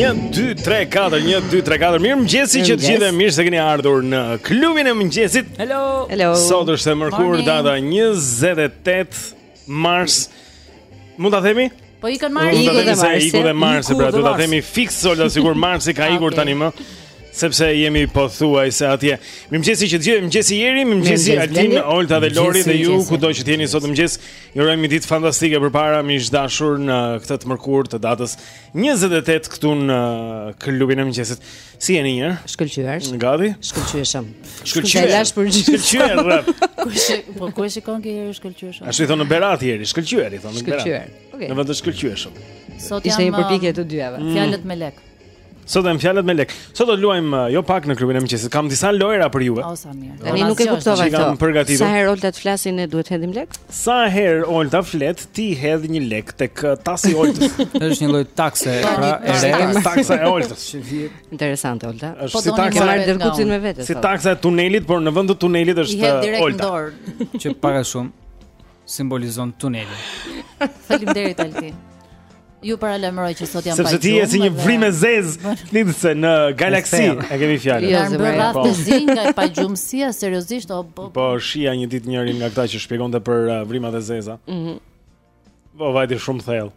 1 2 3 4 1 2 3 4 Mirë mëngjesi që të gjithë mirë se keni ardhur në klubin e mëngjesit. Hello. Hello. Sot është e mërkurë data 28 mars. Mund ta themi? Po iku marsi, iku dhe marsi. Iku dhe marsi, pra do ta themi fiks Olta sikur marsi ka ikur tani më. Sepse jemi pothuajse atje. Mirëmëngjesi që të gjithë, mirëmëngjesi Jeri, mirëmëngjesi Altin, Olta dhe Lori dhe ju kudo që jeni sot në mëngjes. Ju urojmë një ditë fantastike përpara miq të dashur në këtë të mërkurë të datës 28 këtu në klubin e mëngjesit. Si jeni njerëz? Shkëlqyer. Gati? Shkëlqyeshëm. Shkëlqyer. Lash për gjithë. Shkëlqyer. Po kush po kush e shikon kë jeri shkëlqyeshëm? Ashtu i thonë në Berat Jeri, shkëlqyer i thonë në Berat. Shkëlqyer. Okej. Në vend të shkëlqyeshëm. Sot janë Ishte një përpjekje të dyjave. Mm. Fjalët me lek. Sot janë fjalët me lek. Sot do luajmë uh, jo pak në klubin e mëngjesit. Kam disa lojëra për ju. O sa mirë. Tani nuk e kuptova këtë. Sa herë Olta të flasë ne duhet të hedhim lek? Sa herë Olta flet, ti hedh një lek tek uh, tasi i Oltës. Është një lloj takse, pra e re, taksa e Oltës. Interesante Olta. Po si taksa e dërgutin me vete. Si taksa e tunelit, por në vend të tunelit është Olta. Që para shumë. simbolizon tunelin. Faleminderit Altin. Ju paralajmëroj që sot jam pa gjumë. Sepse ti je si një vrimë e zezë, flitëse në galaksi, e kemi fjalën. Jo, se me rrathë të zinj nga pagjumësia, seriozisht, o po. Po, shihja një ditë njërin nga këta që shpjegonte për uh, vrimat e zeza. Mhm. Po, vajti shumë thellë.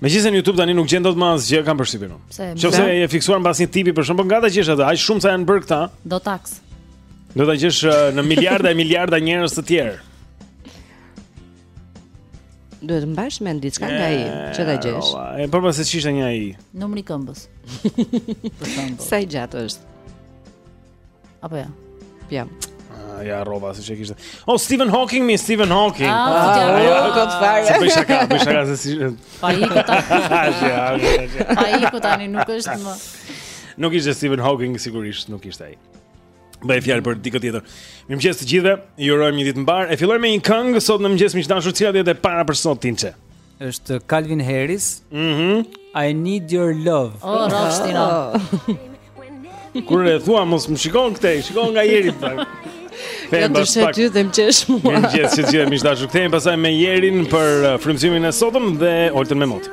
Megjithëse në Youtube tani nuk gjen dot më asgjë, kam përshtypjen unë. Qoftë se je fiksuar mbas një tipi për shembull nga ta gjesh atë, aq shumë sa janë bërë këta. Do taksë. Duhet ta gjesh në miliarda e miliarda njerëz të tjerë. Duhet të mbash mend diçka nga ai që ta gjesh. E përpara se ç'ishte një ai. Numri i këmbës. Për shembull. Sa i gjatë është? Apo jo. Jam. Ah, ja rrova siç e kishte. Oh Stephen Hawking mi Stephen Hawking. Ah, ah ja, kot fare. Se bëj shaka, bëj shaka se si. Po iku tani. Po iku tani nuk është më. Nuk ishte Stephen Hawking sigurisht, nuk ishte ai. Bëhej fjalë për dikë tjetër. Mirëmëngjes të gjithëve. Ju urojmë një ditë të mbarë. E fillojmë me një këngë sot në mëngjes miq të dashur, cila është e para për sot tinçe. Është Calvin Harris. Mhm. Mm I need your love. Oh, Rostina. Kur e thua mos më shikon këtë, shikon nga Jeri pak. Ja të shoh ty dhe më qesh mua Mirëmëngjes që të gjithëve miq të dashur kthehemi Pasaj me Jerin për uh, frymëzimin e sotëm dhe Oltën me motin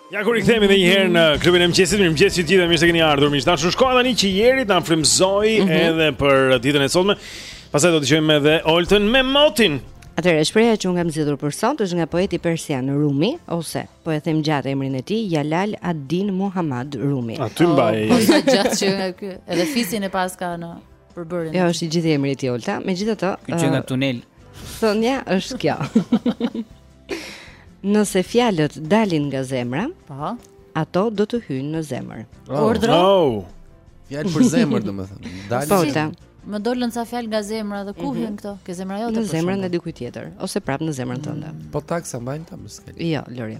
Ja ku rikthehemi edhe një herë në klubin e mëngjesit, mirëmëngjes ju gjithëve, mirë se keni ardhur. Miq të dashur, është koha tani që Jeri t'na frymëzojë mm -hmm. edhe për ditën e sotme. Pastaj do të dëgjojmë edhe Oltën me motin. Atëherë shprehja që unë kam zgjedhur për sot është nga poeti persian Rumi ose po e them gjatë emrin e tij Jalal ad-Din Muhammad Rumi. Aty mbaj. Oh, po gjatë qenka ky, edhe fisin e paska në përbërjen. Jo, është i gjithë emri i tij Olta. Megjithatë, ky qenka tunel. Thënia është kjo. Nëse fjalët dalin nga zemra, po, ato do të hyjnë në zemër. Oh, Ordro. Oh. Fjalë për zemër, domethënë. Dalin. Po, ta. Më dolën ca fjalë nga zemra dhe ku mhm. hyn këto? Ke zemra jote po. Në zemrën e dikujt tjetër ose prapë në zemrën tënde. Po taksë mbajnë ta më skali. Jo, Lori.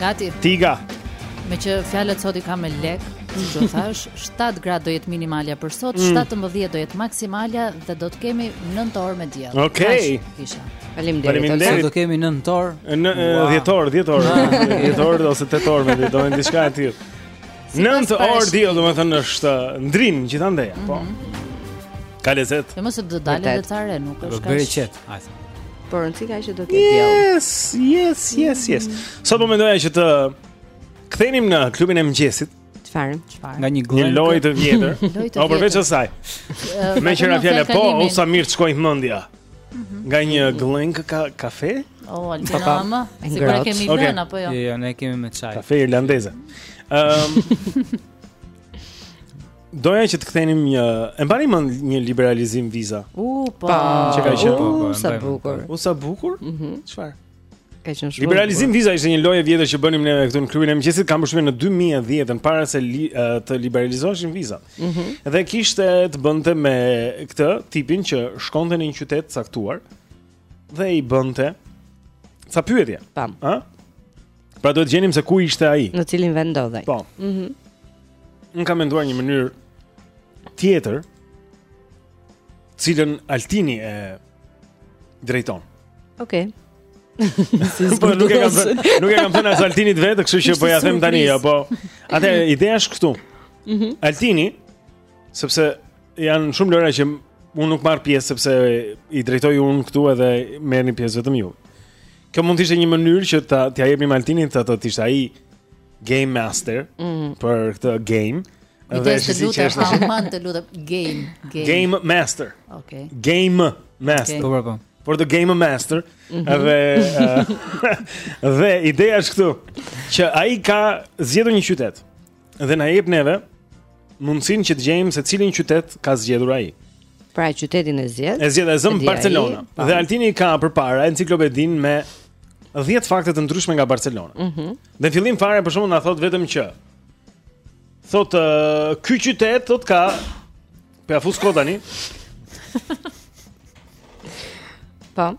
Gati. Tiga. Me që fjalët sot i kam me lek, do thoja 7 gradë do jetë minimalja për sot, mm. 17 do jetë maksimalja dhe do të kemi 9 orë me diell. Okej. Okay. Faleminderit. Faleminderit. Do kemi 9 orë. Në 10 orë, 10 orë. 10 orë ose 8 orë me diell, do të diçka e tillë. 9 orë diell, domethënë është ndrim gjithandej, po. Mhm. Ka lezet. Jo mos e do dalë në care, nuk është kaq. Nejse. Por rëndësi ka që do të jetë diell. Yes, yes, yes, yes. Sot po mendoja që të kthenim në klubin e mëngjesit. Çfarë? Çfarë? Nga një gllënjkë. Një lojë të vjetër. O përveç asaj. Meqë ra fjala po, u sa mirë të shkoj mendja. Mhm. Nga një gllënjkë kafe? O, Altin, apa, ama. Sigur e kemi okay. lënë apo jo? Jo, jo, ne kemi me çaj. Kafe irlandeze. Ehm. Um, Doja që të kthenim një, e mbani mend një liberalizim vizash? U, po. Që ka qenë po, po, sa bukur. U sa bukur? Mhm. Çfarë? Ka qenë shumë. Liberalizim vizash ishte një lojë e vjetër që bënim ne këtu në klubin e mëngjesit, kam përshtypjen në 2010-ën para se li, të liberalizoheshin vizat. Mhm. Dhe kishte të bënte me këtë tipin që shkonte në një qytet caktuar dhe i bënte ca pyetje. Pam. Ë? Pra do të gjenim se ku ishte ai. Në cilin vend ndodhej. Po. Mhm. Mm Unë kam menduar një mënyrë tjetër, të cilën Altini e drejton. Okej. Okay. po nuk e kam nuk e kam thënë as Altinit vetë, kështu që po ia them tani, apo. Atë ideja është këtu. Mhm. Mm Altini, sepse janë shumë lojëra që unë nuk marr pjesë sepse i drejtoj unë këtu edhe merrni pjesë vetëm ju. Kjo mund të ishte një mënyrë që ta t'ia jepnim Altinit të të ishte ai game master mm -hmm. për këtë game. Dhe si si që është shumë fan të lutem game, game. Game master. Okay. Game master. Okay. Po, po. For the game master. Mm -hmm. Dhe uh, dhe ideja është këtu që ai ka zgjedhur një qytet. dhe na jep neve mundësinë që të gjejmë se cilin qytet ka zgjedhur ai. Pra qytetin e zgjedh. E zgjedh e zëm Barcelona. Po. Dhe Altini ka përpara enciklopedinë me 10 fakte të ndryshme nga Barcelona. Ëh. Mm dhe fillim fare për shembull na thotë vetëm që thotë uh, ky qytet thotë ka Po ia fus kot tani. Po.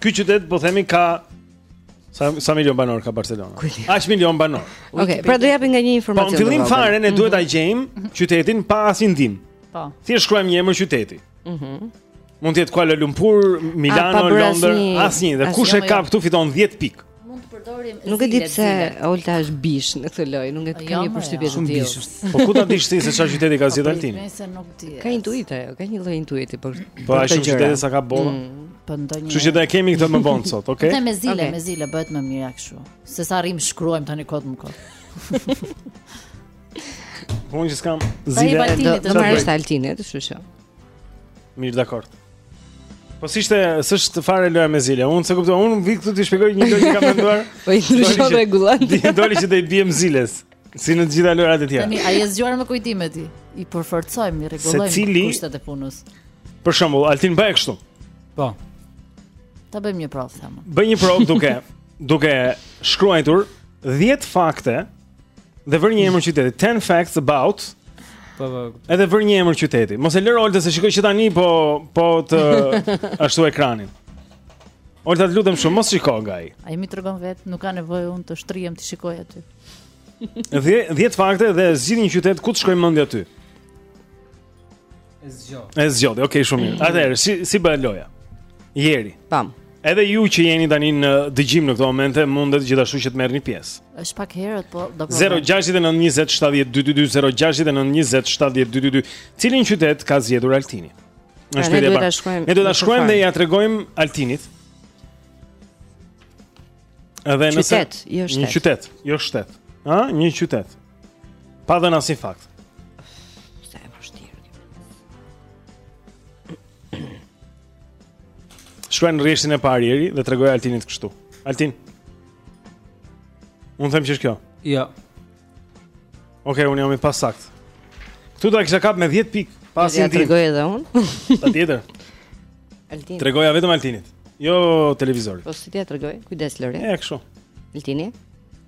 Ky qytet po themi ka sa sa milion banorë ka Barcelona. Aq milion banorë. Okej, okay, pra do japim nga një informacion. Po në fillim fare ne duhet ta mhm. gjejmë qytetin pa asnjë ndihmë. Po. Thjesht shkruajmë një emër qyteti. Mhm. Mm Mund të jetë Kuala Lumpur, Milano, Londër, asnjë. Dhe kush e ka jo. këtu fiton 10 pikë. Mund të përdorim zilet. Nuk e di pse Olta është bishë në këtë lojë, nuk e di kam një përshtypje të tillë. Po ku ta dish ti se çfarë qyteti ka po, zgjedhur Altin? Nëse nuk di. Ka intuitë, jo, ka një lloj intuiti për. Po ai shumë qytete sa ka bota. Mm, po ndonjë. Kështu që do e kemi këtë më vonë sot, okay? Po me zile, me zile bëhet më mirë kështu. Se sa rrimë shkruajmë tani kot më kot. Po unë që s'kam zile. Do të marrësh Altinit, kështu që. Mirë, dakord. Po si ishte, s'është fare loja me zile. Unë s'e kuptoj, unë vij këtu të shpjegoj një gjë që kam menduar. Po i ndryshon rregullat. Ti doli që të i biem ziles. Si në të gjitha lojërat e tjera. Tani ai është zgjuar me kujtime ti. I përforcojmë, i rregullojmë cili... kushtet e punës. Për shembull, Altin bëj kështu. Po. Ta bëjmë një provë them. Bëj një provë duke duke shkruajtur 10 fakte Dhe vër një emër qyteti, 10 facts about. Po po. Edhe vër një emër qyteti. Mos e lër Oltën se shikoj që tani po po të ashtu ekranin. Olta të lutem shumë, mos shiko nga ai. Ai më tregon vetë, nuk ka nevojë unë të shtrihem të shikoj aty. 10 10 fakte dhe zgjidh një qytet ku të shkojë mendja ty. E zgjodhi. E zgjodhi. Okej, okay, shumë mirë. Atëherë, si si bëhet loja? Eri. Tam. Edhe ju që jeni tani në dëgjim në këto momente, mundet gjithashtu që të merrni pjesë. Është pak herët, po do provoj 0692070222 Cilin qytet ka zgjedhur Altini? Në pra, shpejtë e parë. Ne do ta shkruajmë dhe ia tregojmë Altinit. Edhe një qytet, jo shtet. Një qytet, jo shtet. Ha, një qytet. Pa dhënë asnjë fakt Se e vështirë Shkruaj në rreshtin e parë Eri dhe tregoja Altinit kështu. Altin. Unë them që është kjo. Jo. Okej, okay, unë jam i pasaktë. Këtu do e kisha kap me 10 pikë, pas Altin. Ia tregoj edhe unë. Patjetër. Altin. Tregoja vetëm Altinit. Jo televizorit. Po si t'ia tregoj? Kujdes Lori. Ja kështu. Altini.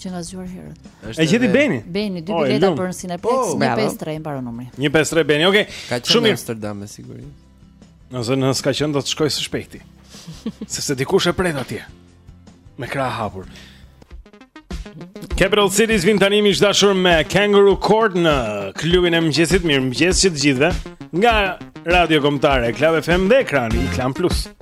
qenka zgjuar herët. E gjeti Beni. Beni dy bileta për në Cineplexx, oh, 153 i mbaron numri. 153 Beni, okay. Ka qenë në Amsterdam me siguri. Nëse s'ka qenë do të shkojë së shpejti. Sepse dikush e pret atje. Me krahë hapur. Capital Cities vijnë tani miq të dashur me Kangaroo Court në klubin e mëngjesit. Mirëmëngjes të gjithëve nga Radio Kombëtare, Club FM dhe ekrani Klan Plus.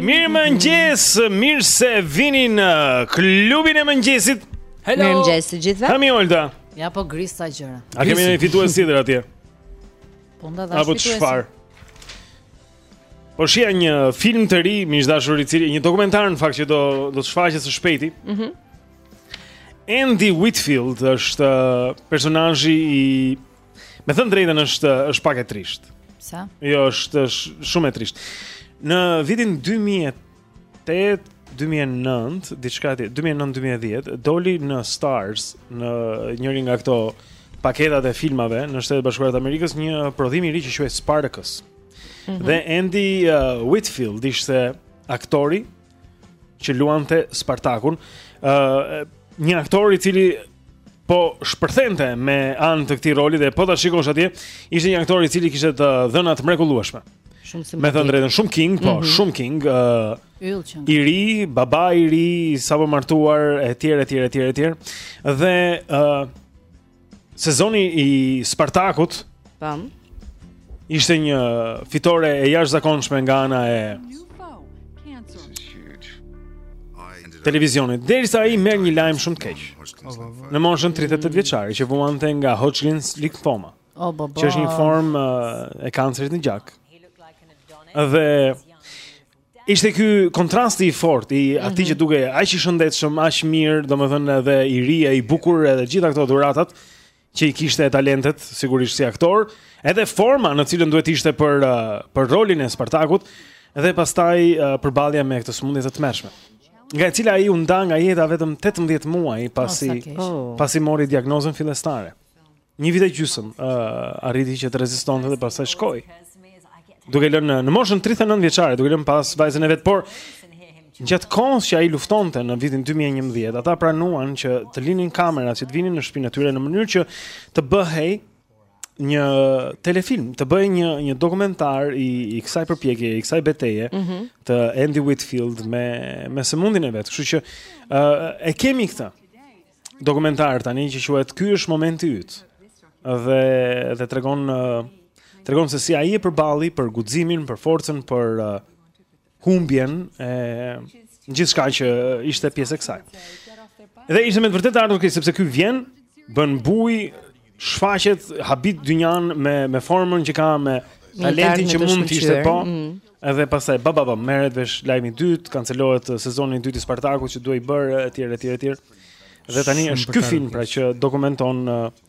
mirë mëngjes, mirë se vini në klubin e mëngjesit. Hello. Mirë mëngjes të gjithëve. Kemi Olta. Ja po gris ca gjëra. A kemi një fitues tjetër atje? Po ndaj dy fitues. Apo çfarë? Po shija një film të ri, miq të dashur i cili, një dokumentar në fakt që do do të shfaqet së shpejti. Mhm. Mm Andy Whitfield është uh, personazhi e me thënë drejtën është uh, është pak e trisht. Sa? Jo, është është shumë e trisht. Në vitin 2000 2008 2009, diçka e tillë, 2009-2010, doli në Starz, në njërin nga këto paketat e filmave në Shtetet e Bashkuara të Amerikës, një prodhim i ri që quhej Spartacus. Mm -hmm. Dhe Andy uh, Whitfield ishte aktori që luante Spartakun, ë uh, një aktor i cili po shpërthente me anë të këtij roli dhe po ta shikosh atje, ishte një aktor i cili kishte të dhëna të mrekullueshme. Shumë simpatik. Me thënë drejtën, shumë king, po, mm -hmm. shumë king, ë uh, I ri, baba i ri, sapo martuar etj etj etj etj. Dhe ë uh, sezoni i Spartakut Pam. Ishte një fitore e jashtëzakonshme nga ana e televizionit, derisa ai merr një lajm shumë të keq. Në moshën 38 vjeçare që vuante nga Hodgkin's lymphoma. Oh, bo, bo. Që është një formë uh, e kancerit në gjak. Dhe ishte ky kontrasti i fortë i mhm. atij që dukej aq i shëndetshëm, aq mirë, domethënë edhe i ri, i bukur edhe gjitha këto dhuratat që i kishte talentet sigurisht si aktor, edhe forma në cilën duhet të ishte për uh, për rolin e Spartakut dhe pastaj uh, përballja me këtë sëmundje të tmerrshme. Nga e cila ai u nda nga jeta vetëm 18 muaj pasi oh, pasi mori diagnozën fillestare. Një vit e gjysmë uh, arriti që të rezistonte dhe pastaj shkoi. Duke lënë në moshën 39 vjeçare, duke lënë pas vajzën e vet, por Gjatë kohës që ai luftonte në vitin 2011, ata pranuan që të linin kamerat që të vinin në shtëpinë e tyre në mënyrë që të bëhej një telefilm, të bëhej një një dokumentar i i kësaj përpjekje, i kësaj beteje mm -hmm. të Andy Whitfield me me sëmundjen e vet. Kështu që ë uh, e kemi këtë dokumentar tani që quhet Ky është momenti yt. Dhe dhe tregon uh, tregon se si ai e përballi për guximin, për forcën, për uh, humbjen e gjithçka që ishte pjesë e kësaj. Dhe ishte me të vërtetë të ardhtë keq sepse ky vjen bën bujë, shfaqet habit dynjan me me formën që ka me talentin që mund të ishte po. Mm. Edhe pastaj ba ba ba merret vesh lajmi i dytë, kancelohet sezoni i dytë i Spartakut që duhej bër etj etj etj. Dhe tani është ky film pra që dokumenton uh,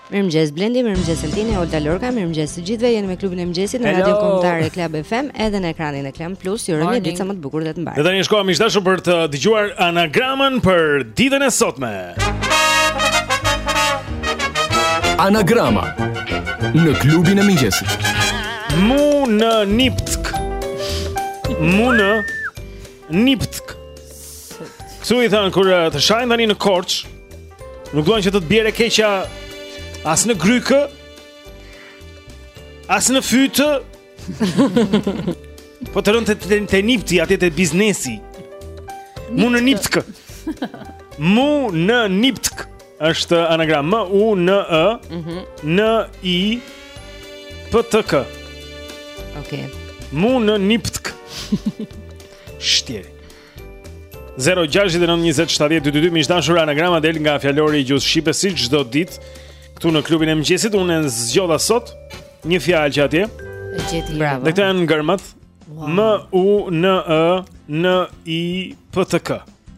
Mirëmëngjes Blendi, mirëmëngjes Altini, Olta, Lorka, mirëmëngjes të gjithëve. Jeni me klubin e mëngjesit në Radio Kombëtare Club FM, edhe në ekranin e Klan Plus. Ju urojmë një ditë sa më të bukur dhe të mbarë. Dhe tani shkojmë miq të dashur për të dëgjuar anagramën për ditën e sotme. Anagrama në klubin e mëngjesit. Mu në niptk. Mu në Niptk. Kështu i thonë kur të shajnë tani në Korçë, nuk duan që të të bjerë e keqja as në grykë, as në fyt. po të rëntë te, te nipti atje te biznesi. Mu në niptk. Mu në niptk. Është anagramë M U N E mhm. N I P T K. Okej. Mu në niptk. Shtje. 0692070222 miq të dashur anagrama del nga fjalori i gjuhës shqipe si çdo ditë këtu në klubin e mëngjesit unë zgjodha sot një fjalë që atje e gjeti bravo dhe këto janë gërmat wow. m u n e n i p t k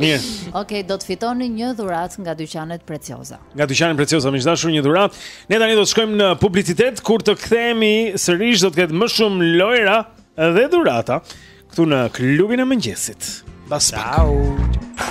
Mirë. Okej, okay, do të fitoni një dhuratë nga dyqanet Preciosa. Nga dyqanet Preciosa miq të dashur një dhuratë. Ne tani do të shkojmë në publicitet kur të kthehemi sërish do të ketë më shumë lojëra dhe dhurata këtu në klubin e mëngjesit. Pas pak. Ciao.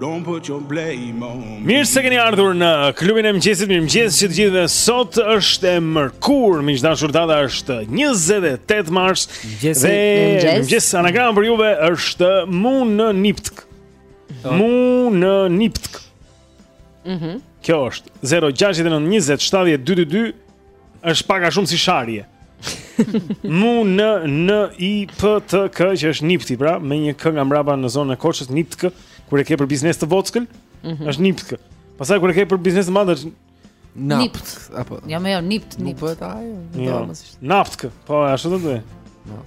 Don't put your blame on me. Mirë se keni ardhur në klubin e mëngjesit. Mirëmëngjes që të gjithëve. Sot është e mërkurë, miq të dashur, data është 28 mars. Mëngjes. Mëngjes. Anagrama për juve është Mu në Niptk. Oh. Mu në Niptk. Mhm. Mm Kjo është 069 20 70 222. Është pak a shumë si sharje. Mu në n i p t k që është nipti pra me një k nga mbrapa në zonën e Korçës niptk kur e ke për biznes të vockël mm -hmm. është niptk. Pastaj kur e ke për biznes të madh është napt apo jo më jo nipt nipt. Po pra ajo. Jo. Naftk, po ashtu do të thotë. Jo.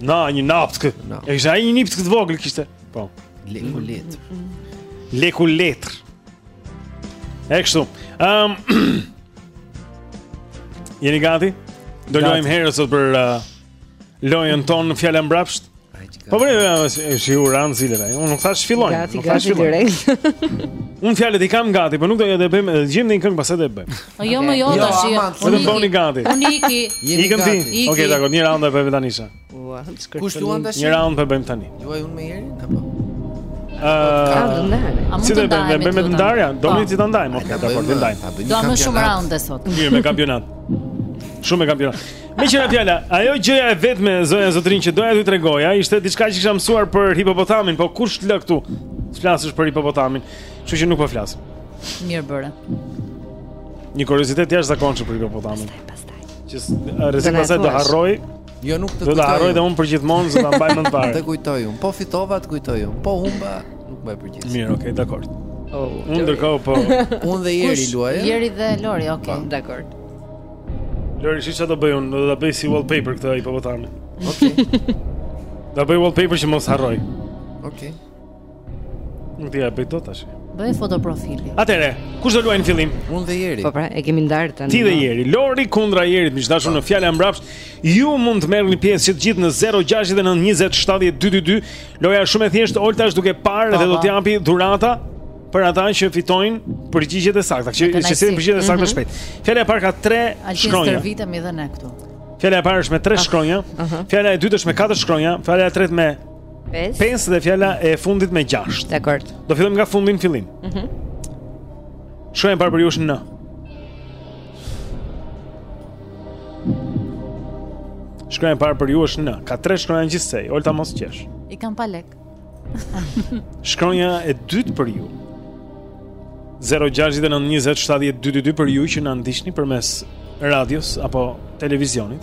Na, një naftk. No. E kisha një nipt të vogël kishte. Po. Leku letr. Leku letr. E kështu. Ehm. Um, Jeni gati? Do luajmë herët sot për uh, lojën tonë fjala mbrapsht. Po vjen ja, është i vran zileve. Unë nuk thashë fillojmë. Gati, nuk gati direkt. Unë fjalët i kam gati, por nuk do të bëjmë, do gjejmë një këngë pastaj do e bëjmë. Po jo, më jo, jo tash. Ne do bëhemi gati. Unë iki. Ikëm ti. Okej, dakord, një raund e bëjmë tani sa. Ua, çka. Kush duan tash? Një round po bëjmë tani. Juaj unë me Jerin apo? Ëh, si do të bëjmë me me ndarja? Do po. me ti ta ndajmë, okay, ta bëjmë ndajmë. Do më shumë raunde sot. Mirë, me kampionat. Shumë me kampionat. Meqë ra fjala, ajo gjëja e vetme zonja zotëri që doja të tregoja Ishte diçka që kisha mësuar për hipopotamin Po kush të lë këtu? Të flasësh për hipopotamin Që që nuk po flas Mirë bërë Një kuriozitet i jashtëzakonshëm për hipopotamin Pastaj, pastaj Që rrezik pastaj do harroj Jo nuk të kujtoj. Do ta harroj dhe unë përgjithmonë se s'e mbaj mend parë. Të kujtoj unë. Po fitova, të kujtoj unë. Po humba, nuk më e përgjigj. Mirë, okay, dakor. Oh, unë ndërkohë po. Unë dhe Jeri luajmë. Jeri dhe Lori, okay. Po, dakor. Lori, shi çfarë do bëj unë? Do ta bëj si wallpaper këtë hipopotamin. Okay. Do bëj wallpaper që mos harroj. Okay. Nuk e bëj dot tash. Bëj foto profili. Atëre, kush do luajë në fillim? Unë dhe Jeri. Po pra, e kemi ndarë tani. Ti dhe Jeri, Lori kundra Jerit, miq të dashur në fjalë mbrapsht. Ju mund të merrni pjesë që të gjithë në 0692070222. Loja është shumë e thjeshtë, Olta është duke parë dhe do të japë dhurata për ata që fitojnë përgjigjet e sakta, që që sjellin përgjigjet e sakta mhm. shpejt. Fjala e parë ka 3 shkronja. stërvitemi edhe ne këtu. Fjala e parë është me 3 ah, shkronja. Mhm. Fjala e dytë është me 4 shkronja. Fjala e tretë me 5 5 dhe fjala e fundit me 6. Dakor. Do fillojmë nga fundi në fillim. Mhm. Mm Shkronja e parë për ju është n. Shkronja e parë për ju është n. Ka tre shkronja gjithsej. Olta mos qesh. I kam pa lek. Shkronja e dytë për ju. 0692070222 për ju që na ndiqni përmes radios apo televizionit.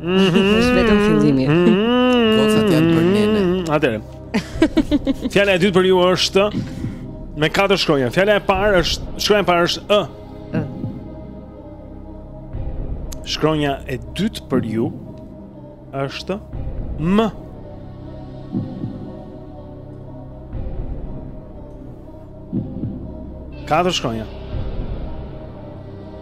Është vetëm fillimi. Gocat janë për nënën. Atëre. Fjala e dytë për ju është me katër shkronja. Fjala e parë është shkronja e parë është ë. Ë. Shkronja e dytë për ju është m. Katër shkronja.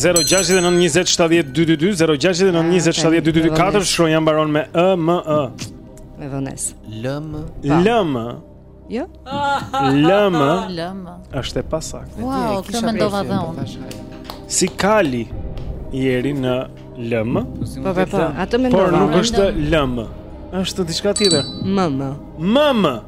0-6-9-20-70-2-2-4 Shkronja mbaron me Ë, M, Ë Me vonesë Lëmë Lëmë Jo? Lëmë Lëmë është e pasaktë Wow, këtë mendova dhe unë Si kali Jeri në lëmë Po, po, po, atë mendova Por nuk është lëmë është diçka tjetër Mëmë Mëmë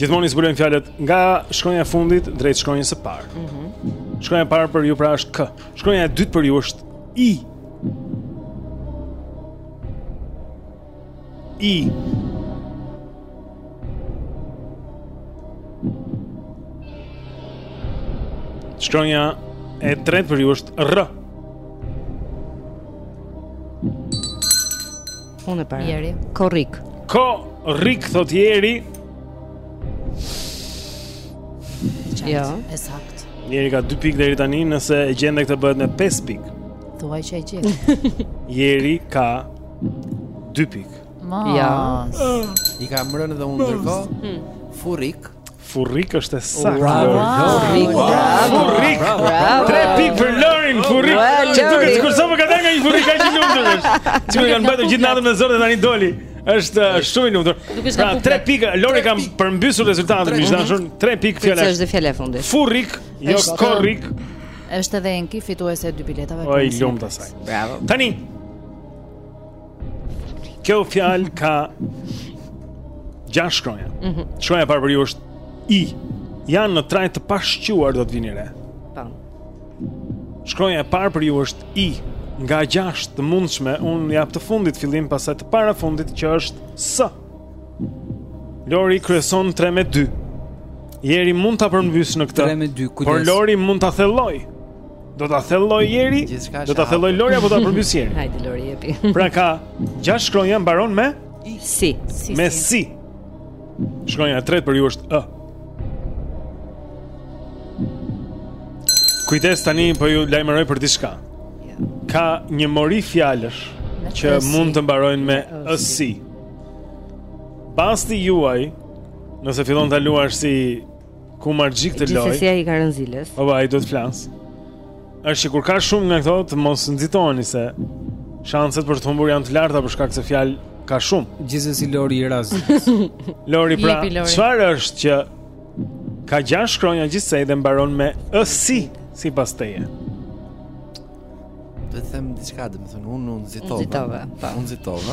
Gjithmonë i zbulojmë fjalët nga shkronja e fundit drejt shkronjës së parë. Mhm. Mm shkronja e parë për ju pra është K. Shkronja e dytë për ju është I. I. Shkronja e tretë për ju është R. Unë para. Jeri. Korrik. Korrik thot Jeri. Jo, e sakt. Jeri ka 2 pikë deri tani, nëse e gjen këtë bëhet me 5 pikë. Thuaj që e gjete. Jeri ka 2 pikë. Ja. I kam rënë dhe unë ndërkohë. Hmm. Furrik. Furrik është e saktë. Bravo. Furrik. Furrik. Tre pikë për Lorin Furrik. Ti duhet të kursosh ka dalë një furrik kaq i lumtur është. Ju kanë bërë gjithë natën me zor dhe tani doli. Është shumë i lumtur. Pra tre pikë Lori ka përmbysur rezultatin, miq të dashur. Tre pikë fjalë. Është dhe fjala e fundit. Furrik, jo korrik. Është edhe Enki fituese e dy biletave. O i lumtë asaj. Bravo. Tani Kjo fjalë ka gjashtë shkronja. Mm -hmm. Shkronja e parë për ju është i. Janë në trajt të pashquar do të vini re. Po. Shkronja e parë për ju është i. Nga gjashtë të mundshme, unë jap të fundit fillim pastaj të parafundit që është s. Lori kryeson 3 me 2. Jeri mund ta përmbys në këtë. 3 me 2, kujdes. Por Lori mund ta thelloj. Do ta thelloj Jeri? Do ta thelloj Lori apo do ta përmbys Jeri? Hajde Lori jepi. pra ka gjashtë shkronja mbaron me si. si me si. si. Shkronja e tretë për ju është ë. Kujdes tani po ju lajmëroj për diçka. Ka një mori fjalësh që mund të mbarojnë me ësi. Basti juaj, nëse fillon ta luash si kumarxhi këtë lojë. Gjithsesi i ka rënë ziles. Po ai do të flas. Është kur ka shumë nga këto të mos nxitoheni se shanset për të humbur janë të larta për shkak se fjalë ka shumë. Gjithsesi Lori i ra. Lori pra, çfarë është që ka gjashtë shkronja gjithsej dhe mbaron me ësi sipas teje. Do të them diçka, do të thonë unë unë nxitova. Unë nxitova.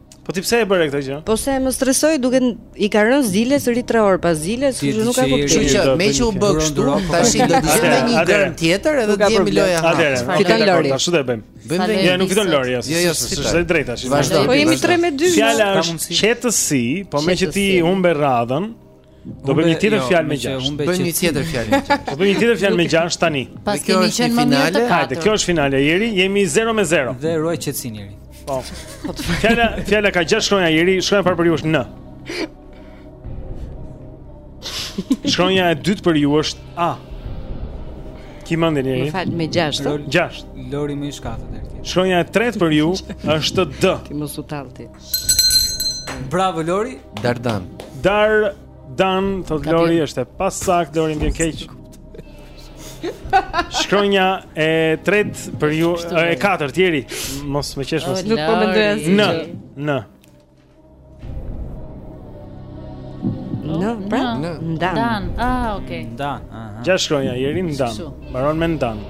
Po ti pse e bëre këtë gjë? Po se më stresoi duket i ka rënë ziles rri 3 orë pas zile, kështu që nuk ka kuptim. Kështu që meqë u bë kështu, tash do të jetë një gërm tjetër edhe të lëmë lojën. Atëherë, fiton Lori. Tash do e bëjmë. Bëjmë vetë. Jo, nuk fiton Lori, as. Jo, jo, s'është drejt tash. Vazhdo. Po jemi 3 me 2. Fjala është qetësi, po meqë ti humbe radhën. Do bëjmë një tjetër jo, fjalë me gjashtë. Do bëjmë një tjetër fjalë me gjashtë. Do bëjmë një tjetër fjalë me gjashtë tani. Pastaj kjo është finale. Hajde, kjo është finale Jeri, jemi 0 me 0. Dhe ruaj qetësinë Jeri. Po. Fjala, fjala ka gjashtë shkronja Jeri, shkronja e parë për ju është N. Shkronja e dytë për ju është A. Ki mendjen Jeri. Një fjalë me gjashtë. Gjashtë. Lori më i shkathët. Shkronja e tretë për ju është D. Ti mos u tall ti. Bravo Lori. Dardan. Dardan, thotë Lori, është e pasaktë, Lori më vjen keq. Shkronja e tretë për ju, e katërt Jeri. Mos më qesh mos. Nuk po mendoj asgjë. Në, në. Në, pra? Në, ndan. Dan. Ah, okay. Ndan. Aha. Gjashtë shkronja, Jeri, ndan. Mbaron me ndan.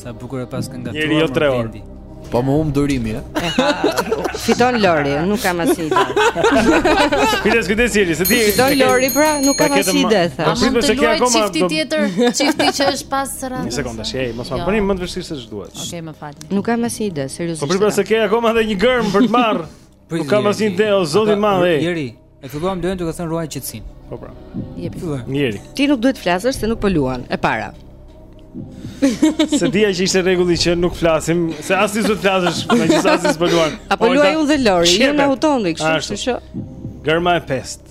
Sa bukur e paska. Jeri, jo tre orë. Po më humb durimi, eh? Fiton Lori, nuk kam asnjë ide. Kujdes, kujdes Jeri, se ti. Fiton Lori pra, nuk kam asnjë ide. A mund të luaj çifti tjetër, çifti që është pas radhës. Një sekondë, Shej, mos ma, jo, bëni më të vështirë se ç'duhet. Okej, më falni. Nuk kam asnjë ide, seriozisht. Po prit se ke akoma edhe një gërmë për të marrë. Nuk kam asnjë ide, o Zot i madh. Jeri, e filluam lojën duke thënë ruaj qetësinë. Po pra. Jepi, fillo. Jeri. Ti nuk duhet të flasësh se nuk po luan. E para. S'e dija që ishte rregulli që nuk flasim Se as ti s'do të flasësh Meqë as ti s'do të flasësh Apo luaj unë dhe Lori Ju na hutoni dhe kështu Gërma e pestë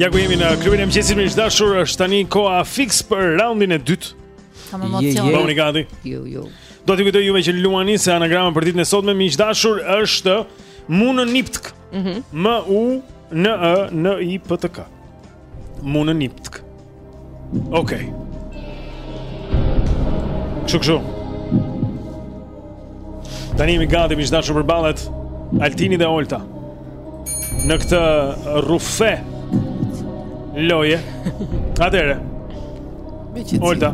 Ja ku jemi në klubin e mëngjesit miq të dashur është tani koha fiks për raundin e dytë. Kam emocion. Je, je. gati. Jo, jo. Do t'ju kujtoj juve që luani se anagrama për ditën e sotme miq të dashur është Munë Niptk. Mhm. M U N E N I P T K. Munë Niptk. Okej. Okay. Kështu kështu. Tani jemi gati miq të dashur, përballet Altini dhe Olta. Në këtë rrufe loje. Atëherë. Me çfarë? Olta.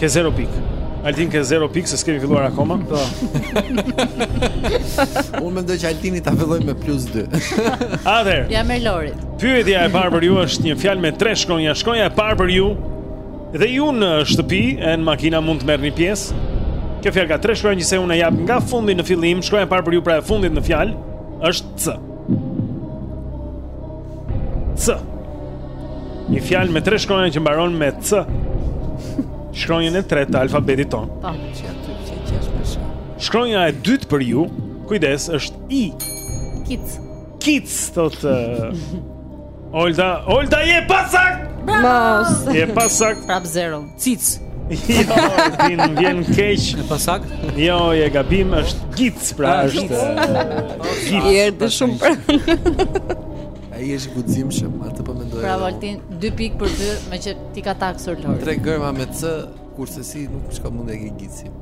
Ke zero pikë. Altin ke zero pikë se s'kemi filluar akoma. Po. Unë mendoj që Altini ta fillojë me plus 2. Atëherë. Si puna e Lorit. Pyetja e parë për ju është një fjalë me tre shkronja. Shkronja e parë për ju dhe ju në shtëpi e në makina mund të merrni pjesë. Kjo fjalë ka tre shkronja që unë e jap nga fundi në fillim. Shkronja e parë për ju pra e fundit në fjalë është C. C. Një fjalë me tre shkronja që mbaron me C. Shkronjën e tretë të alfabetit tonë. Po, që aty që që është për shkak. Shkronja e dytë për ju, kujdes, është I. Kic. Kic, thotë. Uh, Olta, Olta je e pasaktë. Mos. Je e pasaktë. Prapë zero. Cic. Jo, më vjen keq. E pasaktë? Jo, je gabim, është gic, pra ah, është. Gic. Ishe shumë pranë. Ai është guximshëm, atë po mendoj. Pra Altin, dy pikë për ty, meqë t'i ka taksur Lori. Tre gërma me C, kurse si nuk ç'ka mund të ketë gic.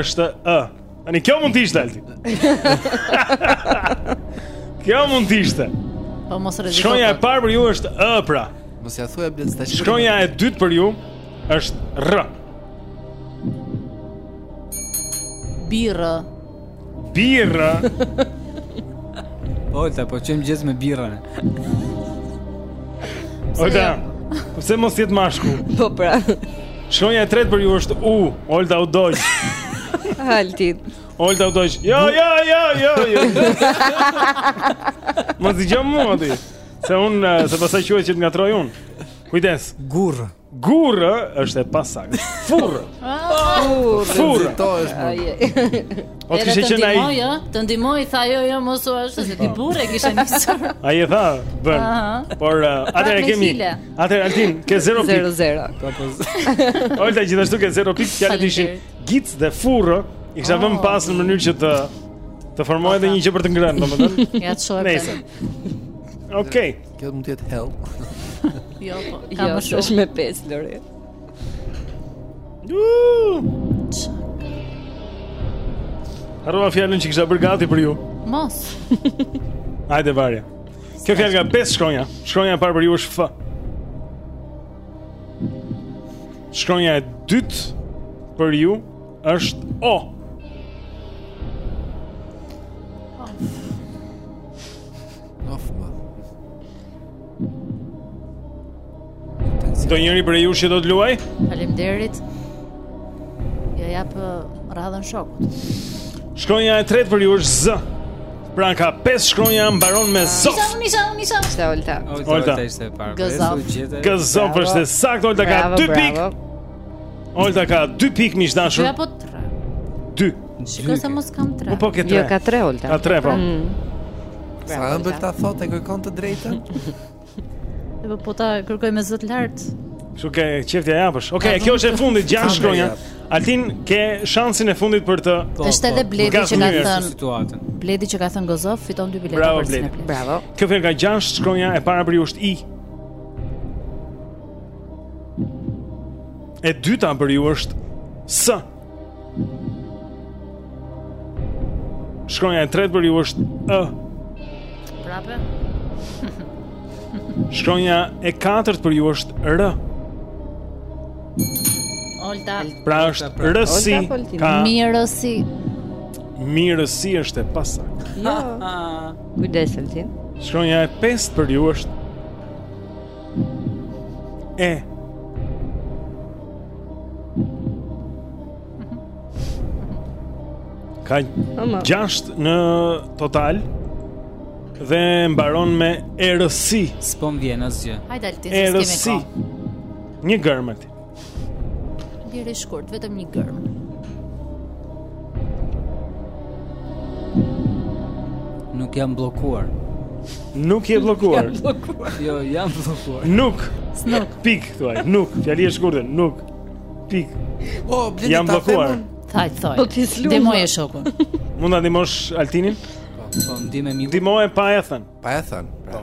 Është ë. Ani kjo mund të ishte Altin. kjo mund të ishte. Po mos rreziko. Shkronja e parë për ju është ë pra. Mos ia thuaj Bled tash. Shkronja e dytë për ju është rr. Birrë. Birra. Olta, po ç'më gjete me birrën. Olta. Pse mos jetë mashkull? Po pra. Shkronja e tretë për ju është u, Olta u doj. Altin. Olta u doj. Jo, jo, jo, jo, jo. Mos më shih mua ti. Se unë se pastaj quhet që të ngatërroj unë. Kujdes. Gurrë. Gurrë është e pasaktë. Furrë. Furrë. Furrë. Ti thua. Po ti sheh që ai. Ai jo, të ndihmoi tha jo jo mos u ashtu se ti po. burrë kishe nisur. Ai e tha, bën. Por uh, atëherë kemi. Atëherë Altin ke 0 pikë. 0 0. Po po. Olta gjithashtu ke 0 pikë, fjalët ishin gic dhe furrë. I kisha vënë oh. pas në mënyrë që të të formohej edhe një gjë për të ngrënë, domethënë. Ja çoj. Nëse. Okej. Kjo mund të jetë hell. jo, po. Ka jo, më shumë. Është me pesë Lori. Harrova fjalën që kisha bërë gati për ju. Mos. Hajde varja. Kjo fjalë ka pesë shkronja. Shkronja e parë për ju është F. Shkronja e dytë për ju është O. Of më. Ndonjëri prej jush që do të luaj? Faleminderit. Ia jap radhën shokut. Shkronja e tretë për ju është Z. Pra ka pesë shkronja mbaron me zof. Nisha, nisha, nisha. Ishte Olta. Olta ishte e parë. Gëzof. Gëzof është e saktë Olta ka 2 pikë. Olta ka 2 pikë miq të dashur. Dy apo 3. 2. Shikoj se mos kam 3. Po po ke 3. Jo ka 3 Olta. Ka 3 po. Mm. Sa ëmbël ta thotë kërkon të drejtën? E po, po ta kërkoj me zë të lartë. Kështu ke qejf t'ia japësh. Okej, kjo është e fundit, gjashtë po, shkronja. Altin ke shansin e fundit për të. Po, është edhe Bledi që ka thënë. Bledi që ka thënë gëzof fiton dy bileta për Cineplex. Bravo. Kjo fjalë ka gjashtë shkronja e para për ju është i. E dyta për ju është S. Shkronja e tretë për ju është Ë. Prapë. Shkronja e katërt për ju është R. Olta. Pra është rësi ka mirësi. Mirësi është e pasaktë. Jo. Kujdes Altin. Shkronja e pestë për ju është E. Ka gjashtë në total Dhe mbaron me erësi S'po më vjen asgjë Hajde Altin, se s'kemi kohë Një gërmë Deri shkurt, vetëm një gërmë. Nuk jam bllokuar. Nuk je bllokuar. Jo, jam bllokuar. Nuk. Nuk. Pikë thuaj. Nuk. Fjali e shkurtër. Nuk. Pikë. Oh, Blendi jam bllokuar. Thuaj thuaj. Po ti s'lu. Ndihmoje shokun. Mund ta ndihmosh Altinin? Po, po ndihmomë. Ndihmoje pa e thënë. Pa e thënë. Po.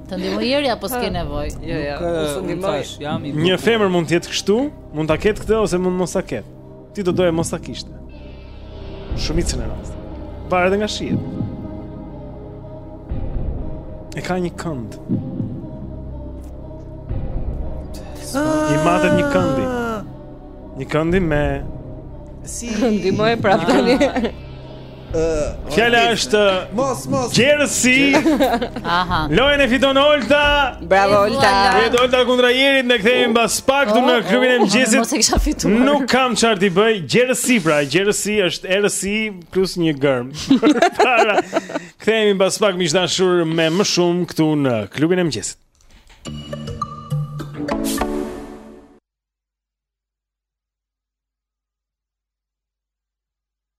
Të ndihmojë Eri apo s'ke nevojë? Jo, jo. Unë ndihmoj. Jam i Një femër mund të jetë kështu, mund ta ketë këtë ose mund mos ta ketë. Ti do doje mos ta kishte. Shumicën e rasteve. Varet nga shijet. E ka një kënd. I matet një këndi. Një këndi me si ndihmoj prapë tani. Fjala është Mos mos Gjerësi. Aha. Lojën e fiton Olta. Bravo Olta. Vet Olta kundra Erit ne kthehemi mbas pak në oh, klubin e oh, mëngjesit. Mos e kisha fituar. Nuk kam çfarë t'i bëj. Gjerësi pra, gjerësi është erësi plus një gërmë. Para. Kthehemi mbas pak miq të dashur me më shumë këtu në klubin e mëngjesit.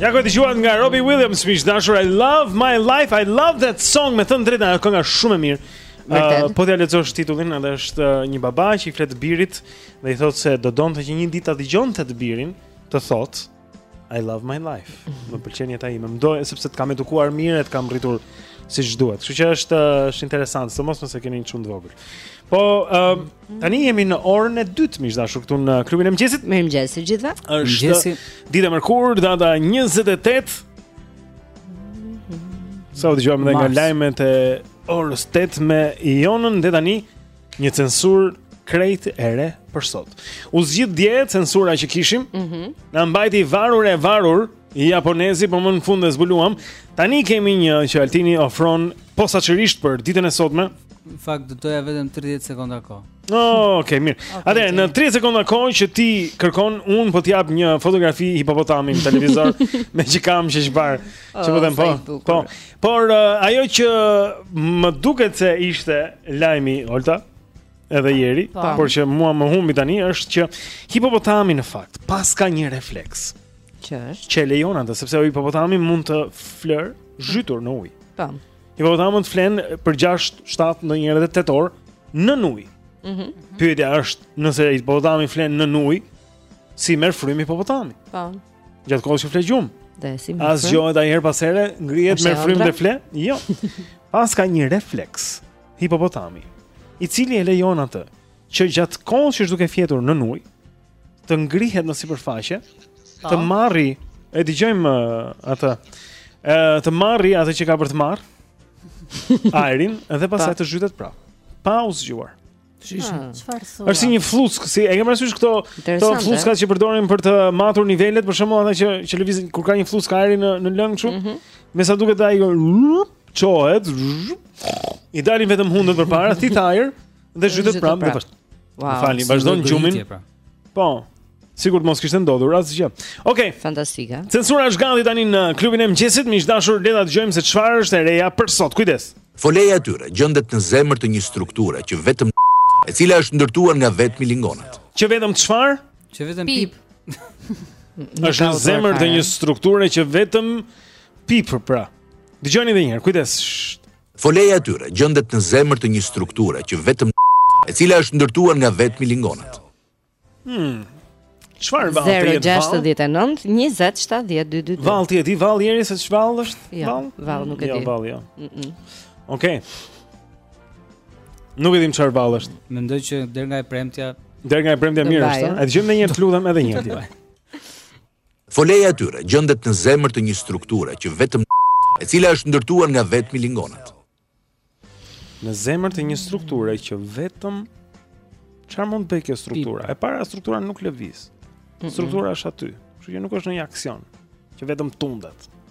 Ja ku e dëgjuat nga Robbie Williams, miq të dashur, I love my life, I love that song, me thënë të drejtën, ajo kënga është shumë e mirë. Uh, po t'ia lexosh titullin, edhe është uh, një baba që i flet të birit dhe i thotë se do donte që një ditë ta dëgjonte të birin të thotë I love my life. Më pëlqen jeta ime. Mendoj sepse të kam edukuar mirë, të kam rritur siç duhet. Kështu që është uh, është interesant, sidomos nëse keni një çun të vogël. Po, uh, Tani jemi në orën e dytë, miq të dashur, këtu në klubin e mëngjesit. Mirëmëngjes të gjithëve. Është ditë e mërkurë, data 28. Sa u dëgjuam edhe nga lajmet e orës 8 me Jonën dhe tani një censurë krejt e re për sot. U zgjidh dje censura që kishim. Mhm. Mm na mbajti varur e varur. Japonezi, po më në fund e zbuluam. Tani kemi një që Altini ofron posaçërisht për ditën e sotme. Në fakt do të ja vetëm 30 sekonda kohë. Oh, Okej, okay, mirë. Okay, Atëherë, në 30 sekonda kohë që ti kërkon, unë po të jap një fotografi hipopotami në televizor meqë kam që çfarë, që po oh, them po. Po. Por uh, ajo që më duket se ishte lajmi Olta edhe Jeri, po. por që mua më humbi tani është që hipopotami në fakt paska një refleks. Që është? Që e lejon atë, sepse hipopotami mund të flerë zhytur në ujë. Po. Hipopotami mund të flerë për 6, 7, ndonjëherë edhe 8 orë në ujë. Mm -hmm. Pyetja është, nëse hipopotami flen në ujë, si merr frymë hipopotami? Po. Gjatë kohës që fle gjumë. Dhe si merr. A zgjohet ai herë pas here, ngrihet merr frymë dhe fle? Jo. Paska një refleks hipopotami, i cili e lejon atë që gjatë kohës që është duke fjetur në ujë, të ngrihet në sipërfaqe, të po. marrë, e dëgjojmë uh, atë. Ë uh, të marrë atë që ka për të marrë. Ajrin dhe pastaj të zhytet prapë. Pa u zgjuar. Çfarë ah, thua? Është si një flluskë, siç i kemi parasysh këto këto flluskat që përdorim për të matur nivelet, për shembull ata që që lëvizin kur ka një flluskë ajri në në lëng kështu. Mm -hmm. Me sa duket ai çohet, i dalin vetëm hundët përpara, thith ajër, Dhe zhytet prapë dhe vazhdon. Wow, falni, vazhdon gjumin. Pra. Po. Sikur të mos kishte ndodhur asgjë. Okej. Okay. Fantastika. Censura është gati tani në klubin e mëngjesit, miq të dashur, le ta dëgjojmë se çfarë është e reja për sot. Kujdes. Foleja e tyre gjendet në zemër të një strukture që vetëm e cila është ndërtuar nga vetë milingonat. Që vetëm çfarë? Që vetëm pip. Është në zemër të një strukture që vetëm pip pra. Dëgjoni edhe një herë, kujdes. Foleja e tyre gjendet në zemër të një strukture që vetëm e cila është ndërtuar nga vetë milingonat. Hmm. Çfarë vallë të jetë? 069 20 70 222. Vallë ti e di vallë Jeri se ç'vallë është? Jo, vallë, vallë nuk e jo, di. Jo, vallë jo. Mm. Okej. Nuk e dim çfarë vallë është. Mendoj që deri nga e premtja. Deri nga e premtja mirë është. E dëgjojmë një herë, lutem edhe një herë. Foleja e tyre gjendet në zemër të një strukture që vetëm e cila është ndërtuar nga vetë milingonat. Në zemër të një strukture që vetëm çfarë mund të bëjë kjo struktura? E para struktura nuk lëviz. Struktura është aty, kështu që nuk është ndonjë aksion që vetëm tundet.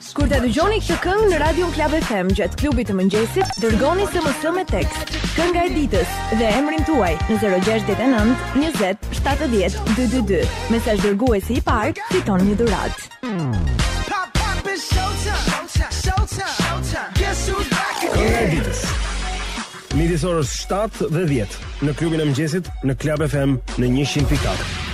Kur të dëgjoni këtë këngë në radion Klab FM gjatë klubit të mëngjesit, dërgoni SMS me tekst, kënga e ditës dhe emrin tuaj në 069 20 70 222. Mesazhdërguesi i parë fiton një dhuratë. Kënga e ditës, midis orës 7 dhe 10, në klubin e mëngjesit, në Klab FM në 100.4.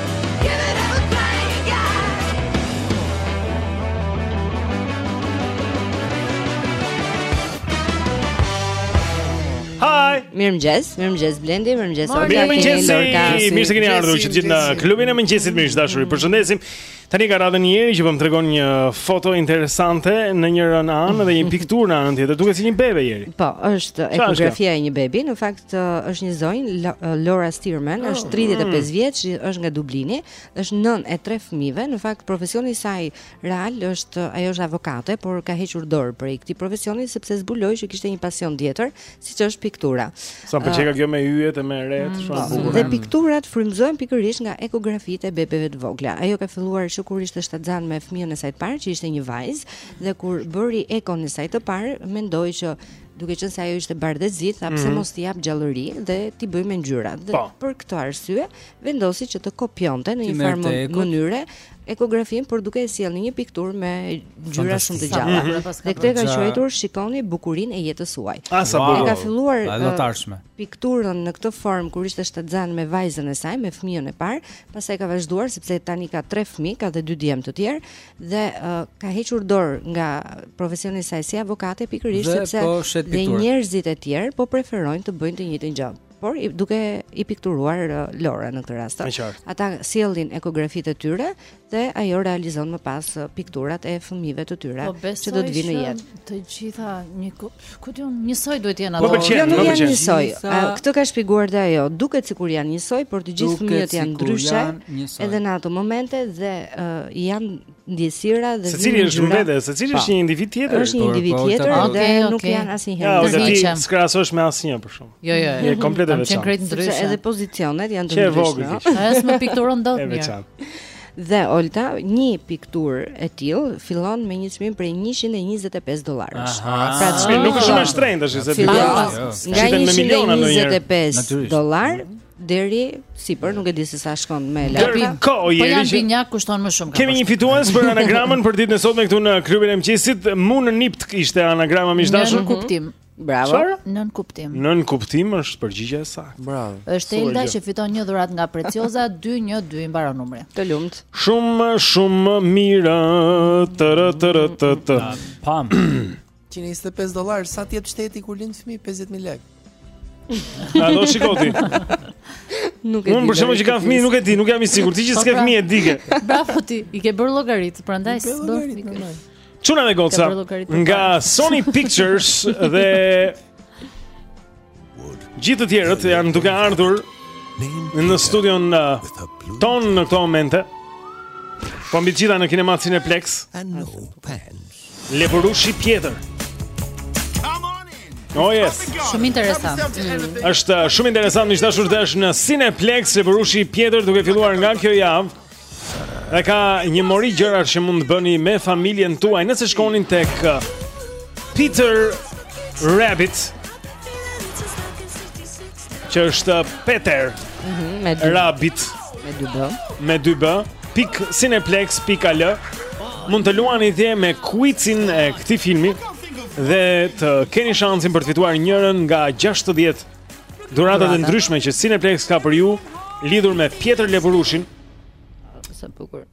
Mirëmëngjes, mirëmëngjes Blendi, mirëmëngjes Olta Mirëmëngjes, mirë se keni ardhur që të gjithë në klubin e mëngjesit miq të dashur ju përshëndesim Tani ka radhën Jeri që po më tregon një foto interesante në njërën anë dhe një pikturë në anën tjetër duket si një bebe Jeri Po, është ekografia e një bebi, në fakt të është një zonjë Laura Steerman, oh, është 35 mm. vjeç, është nga Dublini, është nënë e tre fëmijëve. Në fakt profesioni i saj real është ajo është avokate, por ka hequr dorë prej këtij profesioni sepse zbuloi që kishte një pasion tjetër, siç është piktura. Sa bukur qenka uh, kjo me yjet e me retë, mm, shumë po. bukur. Dhe pikturat frymëzohen pikërisht nga ekografitë e bebeve të vogla. Ajo ka filluar që kur ishte shtatzënë me fëmijën e saj të parë, që ishte një vajzë, dhe kur bëri ekon e saj të parë, mendoi që duke qenë se ajo ishte bardhë e zi, tha pse mm. mos t'i jap gjallëri dhe t'i bëj me ngjyra. Dhe po. për këtë arsye vendosi që të kopjonte në një farë mënyre ekografinë, por duke e sjellë në një pikturë me ngjyra shumë të gjalla. Mm -hmm. Dhe këtë e ka quajtur shikoni bukurinë e jetës suaj. Ah, wow. Ka filluar uh, pikturën në këtë formë kur ishte shtatzënë me vajzën e saj, me fëmijën e parë, pastaj ka vazhduar sepse tani ka tre fëmijë, ka dhe dy djem të tjerë dhe uh, ka hequr dorë nga profesioni i saj si avokate pikërisht sepse po dhe njerëzit e tjerë po preferojnë të bëjnë të njëjtën gjë. Por i, duke i pikturuar uh, Lora në këtë rast. Ata sjellin ekografitë e tyre dhe ajo realizon më pas uh, pikturat e fëmijëve të tyre po, që do të vijnë në jetë. Të gjitha një Ku di unë, njësoj duhet të jenë ato. Po jo, nuk janë njësoj. Këtë ka shpjeguar dhe ajo. Duket sikur janë njësoj, por të gjithë fëmijët janë ndryshe. Edhe në ato momente dhe janë ndjesira dhe secili është më vete, secili është po. një individ tjetër. Është një po, individ po, tjetër dhe nuk janë asnjëherë të njëjtë. Ja, t'i krahasosh me asnjë për shkak. Jo, jo, jo. Është komplet e veçantë. Është krejt ndryshe. Edhe pozicionet janë të ndryshme. As më pikturon dot mirë. Dhe Olta, një pikturë e tillë fillon me një çmim prej 125 dollarësh. Pra çmimi nuk është shumë i shtrenjtë tash, se ti nga 125 dollarë deri sipër, nuk e di se sa shkon me lapin. Po janë binjakë kushton më shumë. Kemi një fitues për anagramën për ditën e sotme këtu në klubin e mëngjesit. Munën Niptk ishte anagrama miq të dashur. Nënkuptim. Mhm. Bravo. Çfarë? Nënkuptim. Nënkuptim është përgjigja e saktë. Bravo. Është Super Elda gjë. që fiton një dhuratë nga Preciosa 212 i mbaron numri. Të lumtë. Shumë shumë mirë. Tërë tërë të të. Pam. 125 dollarë, sa të jep shteti kur lind fëmijë 50000 lekë. A do shikoti? Nuk e di. Unë për shembull që kam fëmijë nuk e di, nuk jam i sigurt. Ti që Po, s'ke pra. fëmijë e ditke. Bravo ti, i ke bërë llogaritë, prandaj Bërë s'bën llogaritë, fikë. normal. Çuna dhe goca nga Sony Pictures dhe gjithë të tjerët janë duke ardhur në studion uh, tonë në këto momente. Po mbi të gjitha në kinematë Cineplex. Lepurushi Pjetër. Oh yes. Shumë interesant. Mm. Është uh, shumë interesant miq të dashur dhe është në Cineplex Lepurushi Pjetër duke filluar nga kjo javë. Dhe ka një mori gjëra që mund të bëni me familjen tuaj nëse shkoni tek uh, Peter Rabbit. Që është uh, Peter mm -hmm, me dy, Rabbit me dy b. Me dy b. Pik Cineplex pik al. Mund të luani dhe me kuicin e këtij filmi dhe të keni shansin për të fituar njërën nga 60 Dhuratat e ndryshme që Cineplex ka për ju lidhur me Pjetër Lepurushin. Sa bukur.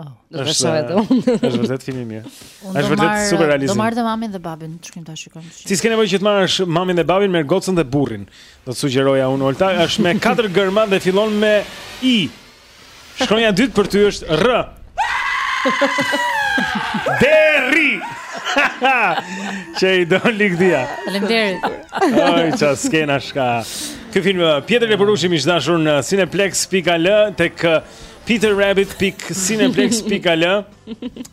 Oh, do ta shoh edhe unë. Është vërtet film i mirë. Është vërtet super realizim. Do marr mamin dhe babin, të shkojmë ta shikojmë. Ti s'ke nevojë që të marrësh mamin dhe babin, merr gocën dhe burrin. Do të sugjeroja unë Olta, është me katër gërma dhe fillon me I. Shkronja e dytë për ty është R. Derri. Çe i don ligdhia. Faleminderit. Ai ça skena shka. Ky film uh, Pjetër Lepurushi miq të dashur në Cineplex.al tek uh, peterrabbit.cineplex.al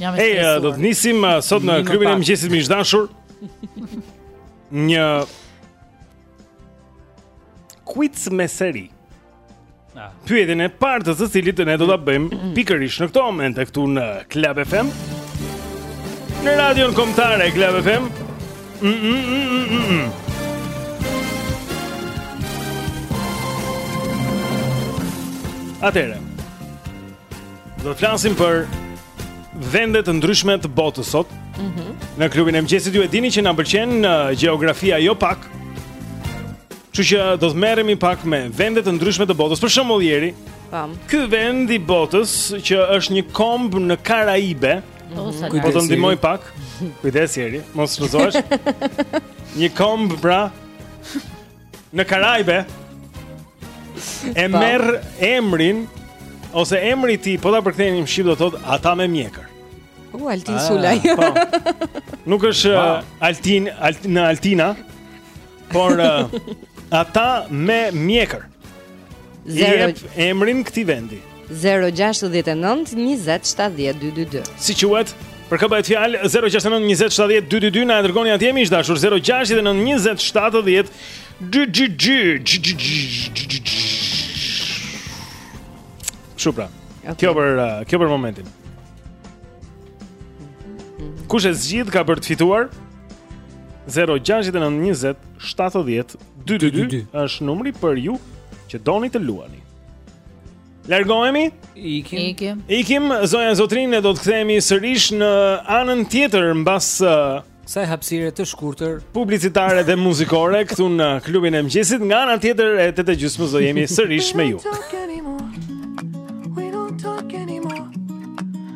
Jam e stresuar. Hey, do të nisim uh, sot në klubin e mëngjesit miq të dashur. Një kuic me seri. Ah. Pyetjen e parë të të cilit ne do ta bëjmë mm. pikërisht në këtë moment këtu në Club FM. Në radion kombëtare Club FM. Mm -mm -mm -mm -mm. mm, mm. Atere Do të flasim për vende të ndryshme të botës sot. Mhm. Mm në klubin e mëngjesit ju e dini që na pëlqen uh, gjeografia jo pak. Kështu që do të merremi pak me vende të ndryshme të botës. Për shembull Jeri, Pam. ky vend i botës që është një komb në Karaibe, O, sa Kujdes. po të ndihmoj pak. Kujdes Jeri, mos shpëzohesh. një komb pra në Karaibe, po, e merr emrin ose emri i tij, po ta përkthejmë në shqip do thotë ata me mjekër. U Altin ah, Sulaj. Po. Nuk është wow. Eh, Altin Alt, në Altina, por uh, ata me mjekër. Zero... Jepi emrin këtij vendi 0-6-19-27-12-2 Si quhet? Për kë bëhet fjalë 0-6-19-27-12-2 Na e dërgoni atje miq të dashur 0-6-19-27-12-2 Kështu pra Kjo për Kjo për momentin Kush e zgjidh ka për të fituar 0-6-19-27-12-2 222 është numri për ju që doni të luani. Largohemi? Ikim. Ikim. Ikim, zonja zotërinj ne do të kthehemi sërish në anën tjetër mbas uh, kësaj uh, hapësire të shkurtër publicitare dhe muzikore këtu në klubin e mëngjesit. Nga ana tjetër te tetë e gjysmës do jemi sërish me ju.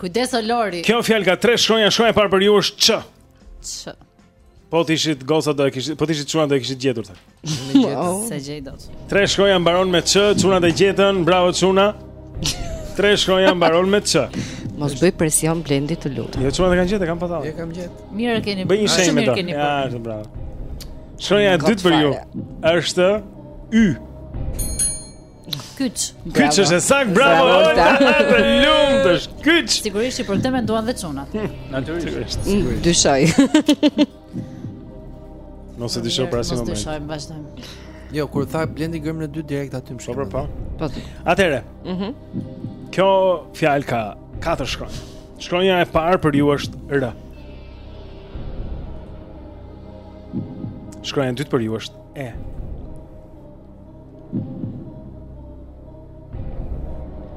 Kujdes o Lori. Kjo fjalë ka tre shkronja, shkronja e parë për ju është ç. Ç. Po të ishit goca do e kishit, po të ishit çuna do e kishit gjetur ti. S'e gjej dot. Tre shkronja mbaron me ç, çunat e gjetën, bravo çuna. Tre shkronja mbaron me ç. Mos bëj presion Blendi të lutem. Jo çunat e kanë gjetë, kanë pa thënë. Jo e kam gjetë. Mirë e keni. Bëj një shenjë me të. Ja, është bravo. Shkronja e dytë për ju është y. Kyç. Kyç është saktë, bravo. Të lumtësh. Kyç. Sigurisht që për këtë menduan dhe çunat. Natyrisht. Mm, dyshoj. Mos e dysho për asnjë moment. Mos dyshoj, vazhdojmë. Jo, kur tha Blendi gërmën e dy direkt aty më shkoi. Po, po. Po. Atëherë. Mhm. Kjo fjalë ka katër shkronja. Shkronja e parë për ju është R. Shkronja e dytë për ju është E.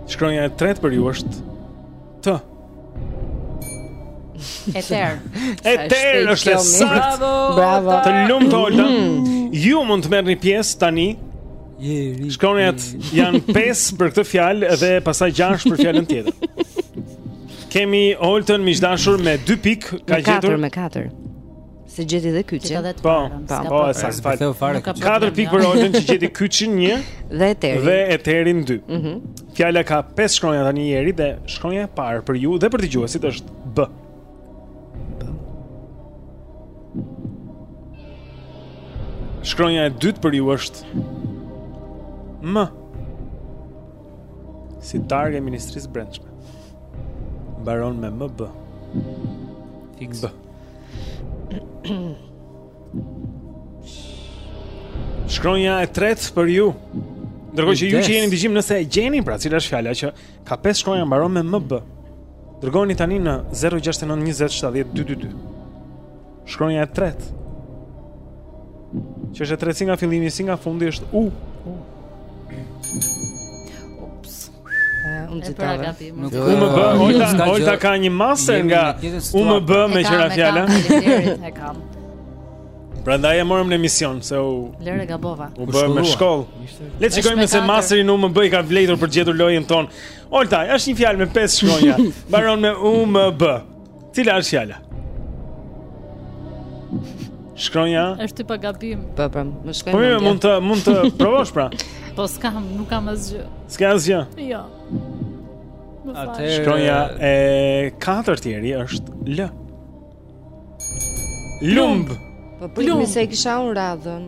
Shkronja e tretë për ju është T. Eter. Eter është saktë. Bravo. Bravo. Të lumtë Olta. Mm. Ju mund të merrni pjesë tani. Shkronjat janë 5 për këtë fjalë dhe pastaj 6 për fjalën tjetër. Kemi Oltën miq të dashur me 2 pikë, ka gjetur me 4. Se gjeti dhe kyçin. Po, po, po, e saktë fal. Katër pikë për Oltën që gjeti kyçin 1 dhe eterin. Dhe eterin 2. Mhm. Mm Fjala ka pesë shkronja tani ieri dhe shkronja e parë për ju dhe për dëgjuesit është B. Shkronja e dytë për ju është M. Si targë e Ministrisë së Brendshme. Mbaron me MB. Fiks. B. Shkronja e tretë për ju. Dërgojeni ju që jeni në dëgjim nëse e gjeni pra cila është fjala që ka pesë shkronja mbaron me MB. Dërgojeni tani në 0692070222. Shkronja e tretë. Që është e tretë si nga fillimi si nga fundi është U. Ups. Unë të ta gabi Nuk UMB Olta, Olta ka një master nga UMB me që ra fjala E kam Prandaj e morëm në emision Se u Lëre e gabova U bëmë me shkollë Le të shikojmë nëse masteri UMB i ka vlejtur për gjetur lojën tonë Olta, është një fjalë me 5 shkronja mbaron me UMB Cila është fjala? Shkronja? Është pa gabim. Po, po, më shkoi. Po, jo, mund të mund të provosh pra. Po s'kam, nuk kam asgjë. S'ka asgjë. Jo. Atëherë shkronja e katërt Tieri është L. Lumb. Po, po, më se e kisha unë radhën.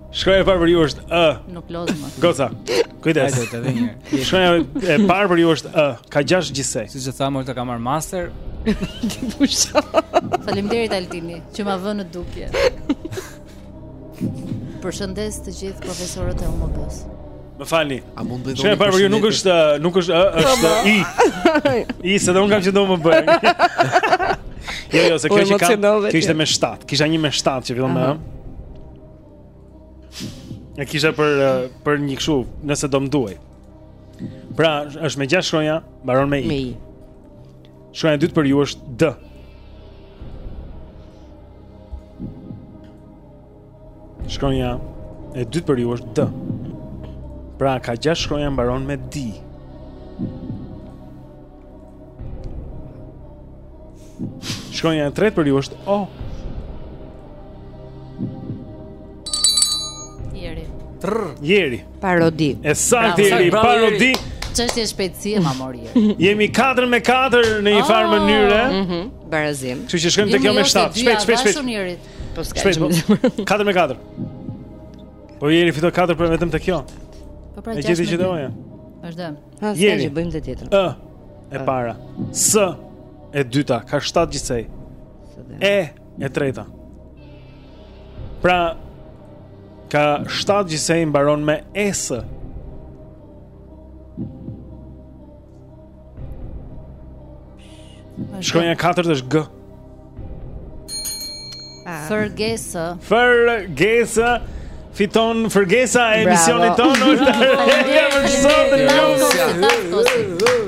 Shkronja e parë për ju është Ë. Nuk lodh më. Goca. Kujdes. Hajde të vini. Shkronja e parë për ju është ë. Ka gjashtë gjithsej. Siç e thamë, Olta ka marrë master. Ti pusha. Faleminderit Altini që ma vë në në dukje. Përshëndes të gjithë profesorët e UMB-së. Më falni. A mund të doni? Shkronja e parë nuk është nuk është ë është i. I se do të kam që do më bëj. Jo, jo, se kjo që kam, kishte me 7. Kisha një me 7 që fillon me E kisha për eh, për një kështu, nëse do më duhej. Pra, është me 6 shkronja, mbaron me i. Me i. Shkronja e dytë për ju është D. Shkronja e dytë për ju është D. Pra, ka 6 shkronja mbaron me DI. Shkronja e tretë për ju është O. Tieri. Trr. Tieri. Parodi. E saktë Tieri, parodi. Çështje shpejtësie ma mori Tieri. Jemi 4 me 4 në një farë oh. mënyre. Mhm. Barazim. Kështu që shkojmë tek kjo me 7. Shpejt, shpejt, shpejt. Po s'ka. Shpejt. 4 me 4. Po Tieri fitoi 4 pikë vetëm tek kjo. Po pra 6 me 4. Vazhdojmë. Ha, s'ka gjë, bëjmë një tjetër. Ë, e para. S, e dyta, ka 7 gjithsej. E, e treta. Pra, ka 7 gjithsej mbaron me ES. Shkronja e katërt është G. Ah. Fërgesa. Fërgesa fiton Fërgesa e emisionit tonë.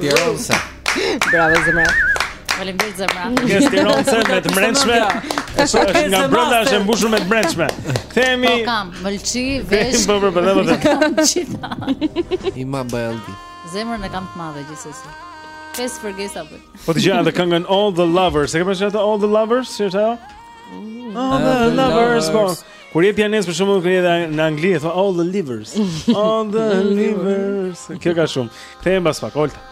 Faleminderit. Bravo zemra. Faleminderit zemra. Një tironse me të mbrendshme. Është nga brenda është e mbushur me të mbrendshme. Themi. Po kam, mëlçi, vesh. Po po po. Gjithë. Ima bëldi. Zemrën e kam të madhe gjithsesi. Pesë fërgesa apo. Po ti e di atë këngën All the Lovers, e ke pasur atë All the Lovers, si është ajo? Mm. All the Lovers. Po. Kur je pianist për shembull kur je në Angli, e thua All the Livers. All the Livers. Kjo ka shumë. Kthehem pas pak, Olta.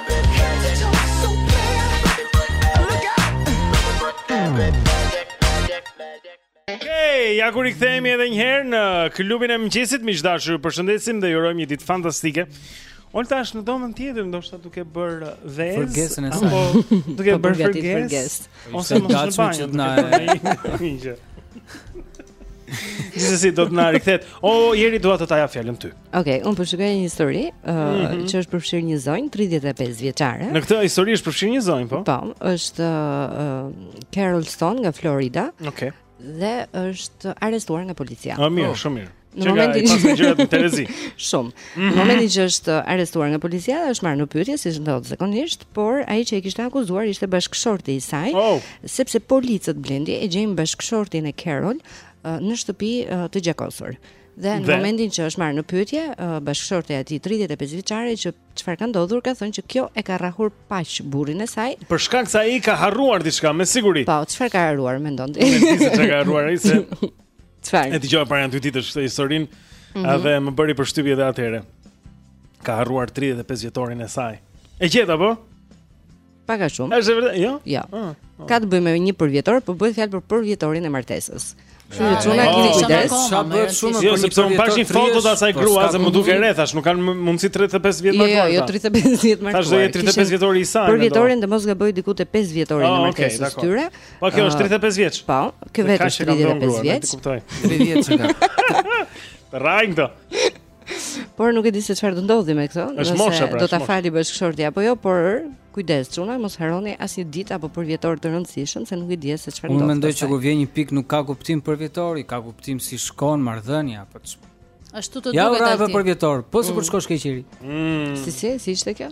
ja ku rikthehemi edhe një herë në klubin e mëngjesit, miq të dashur, ju përshëndesim dhe ju urojmë një ditë fantastike. Olta është në dhomën tjetër, ndoshta duke bër vezë. Fërgesën e saj. Po, duke bër fërgesë. Ose mos e bën që na. Gjithsesi do të na rikthet. O, oh, Jeri dua ta jap fjalën ty. Ok, unë po shikoj një histori uh, mm -hmm. që është përfshirë një zonjë 35 vjeçare. Në këtë histori është përfshirë një zonjë, po? Po, është uh, Carol Stone nga Florida. Ok. Dhe është arrestuar nga policia. Ah, mirë, oh. shumë mirë. Në momentin që është gjetur në terezi. Shumë. Mm -hmm. Në momentin që është arrestuar nga policia, është marrë në pyetje siç ndodh zakonisht, por ai që e kishte akuzuar ishte bashkëshorti i saj, oh. sepse policët Blendi e gjejnë bashkëshortin e Carol uh, në shtëpi uh, të gjakosur. Dhe në momentin që është marrë në pyetje, bashkëshorti i kësaj 35 vjeçare që çfarë ka ndodhur ka thënë që kjo e ka rrahur paq burrin e saj. Për shkak se ai ka harruar diçka me siguri. Po, çfarë ka harruar mendon ti? Unë e di se çfarë ka harruar ai se. Çfarë? E dëgjova para nja dy ditësh këtë historinë, mm -hmm. edhe më bëri përshtypje edhe atëherë. Ka harruar 35 vjetorin e saj. E gjeta apo? Pak a shumë. Është vërtet, jo? Jo. Ah, ah. Ka të bëjë me një përvjetor, po bëhet fjalë për përvjetorin e martesës. Kështu që çuna ah, keni kujdes. Sa bëhet shumë jo, për sepse un pash një foto të asaj po, grua, se duke e parë thash, nuk ka mundësi 35 vjet më parë. Jo, jo, 35 vjet më parë. Thash do jetë 35 vjetori i saj. Përvjetorin në mos gaboj diku te 5 vjetorin e martesës së tyre. Po kjo është 35 vjeç. Po, kjo vetë 35 vjeç. 35 vjeç. Rajnë këto. Por nuk e di se çfarë do ndodhë me këtë, nëse mosha, pra, do ta fali bashkëshorti apo jo, por kujdes çuna, mos harroni asnjë ditë apo përvjetor të rëndësishëm se nuk e di se çfarë ndodh. Unë mendoj që kur vjen një pikë nuk ka kuptim përvjetori, ka kuptim si shkon marrëdhënia apo çfarë. Ashtu të duhet. Ja urra përvjetor, po sikur mm. shkosh keqiri. Mm. Si si, si ishte kjo?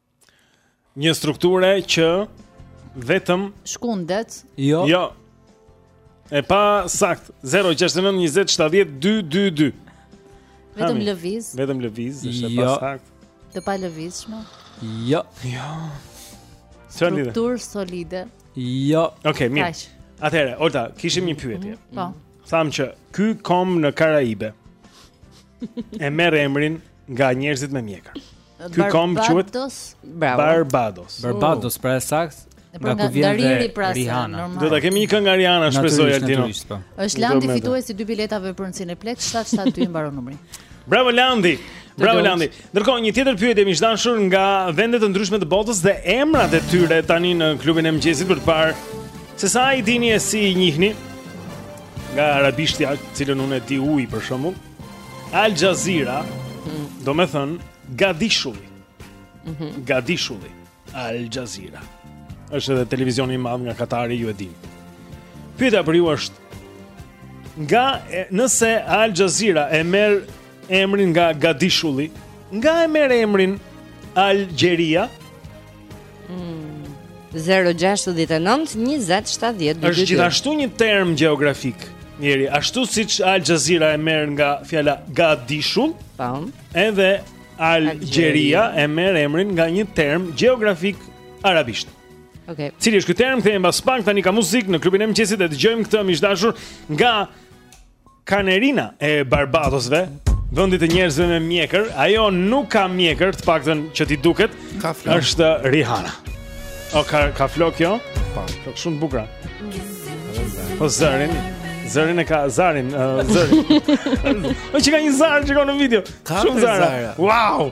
Një strukture që vetëm shkundet. Jo. Jo. E pasaktë 069 20 70 222. Vetëm lëviz. Vetëm lëviz, është e pa jo. sakt. Të pa lëvizshme. Jo. Jo. Strukturë solide. Jo. Okej, okay, mirë. Atëherë, Olta, kishim një pyetje. Mhm, po. Thamë që ky komb në Karaibe e merr emrin nga njerëzit me mjekër. Ky komb quhet Barbados. Barbados, pra e saktë. Pra nga ku vjen dhe pra Rihanna. Do ta kemi një këngë nga Rihanna, shpresoj Altino. Po. Është Landi fituesi i dy biletave për në Cineplex 772 mbaron numri. Bravo Landi. Bravo Landi. Ndërkohë një tjetër pyetje miq të dashur nga vende të ndryshme të botës dhe emrat e tyre tani në klubin e mëngjesit për të parë se sa i dini e sa i njihni nga arabishtja, cilën unë e di uji për shembull. Al Jazeera, mm. domethënë, gadishulli. Mm -hmm. Gadishulli, Al Jazeera. është edhe televizioni i madh nga Katari, ju e dini. Pyetja për ju është, nga e, nëse Al Jazeera e merr emrin nga gadishulli, nga e merr emrin Algjeria, Mm. 069 20 70 222. Është gjithashtu një term gjeografik. Njeri, ashtu siç Al Jazeera e merr nga fjala gadishull, pam, po. edhe Algjeria e merr emrin nga një term gjeografik arabisht. Okej. Okay. Cili është ky term? Kthehemi pas pak tani ka muzikë në klubin e mëngjesit e dëgjojmë këtë miq të dashur nga Kanarina e Barbadosve, vendit të njerëzve me mjekër, ajo nuk ka mjekër, të paktën që t'i duket, ka është Rihanna. O ka ka flokë kjo? Po, flokë shumë të bukura. Po zërin, zërin e ka zarin, uh, zërin. Ai që ka një zar që ka në video. Ka shumë zara. Wow!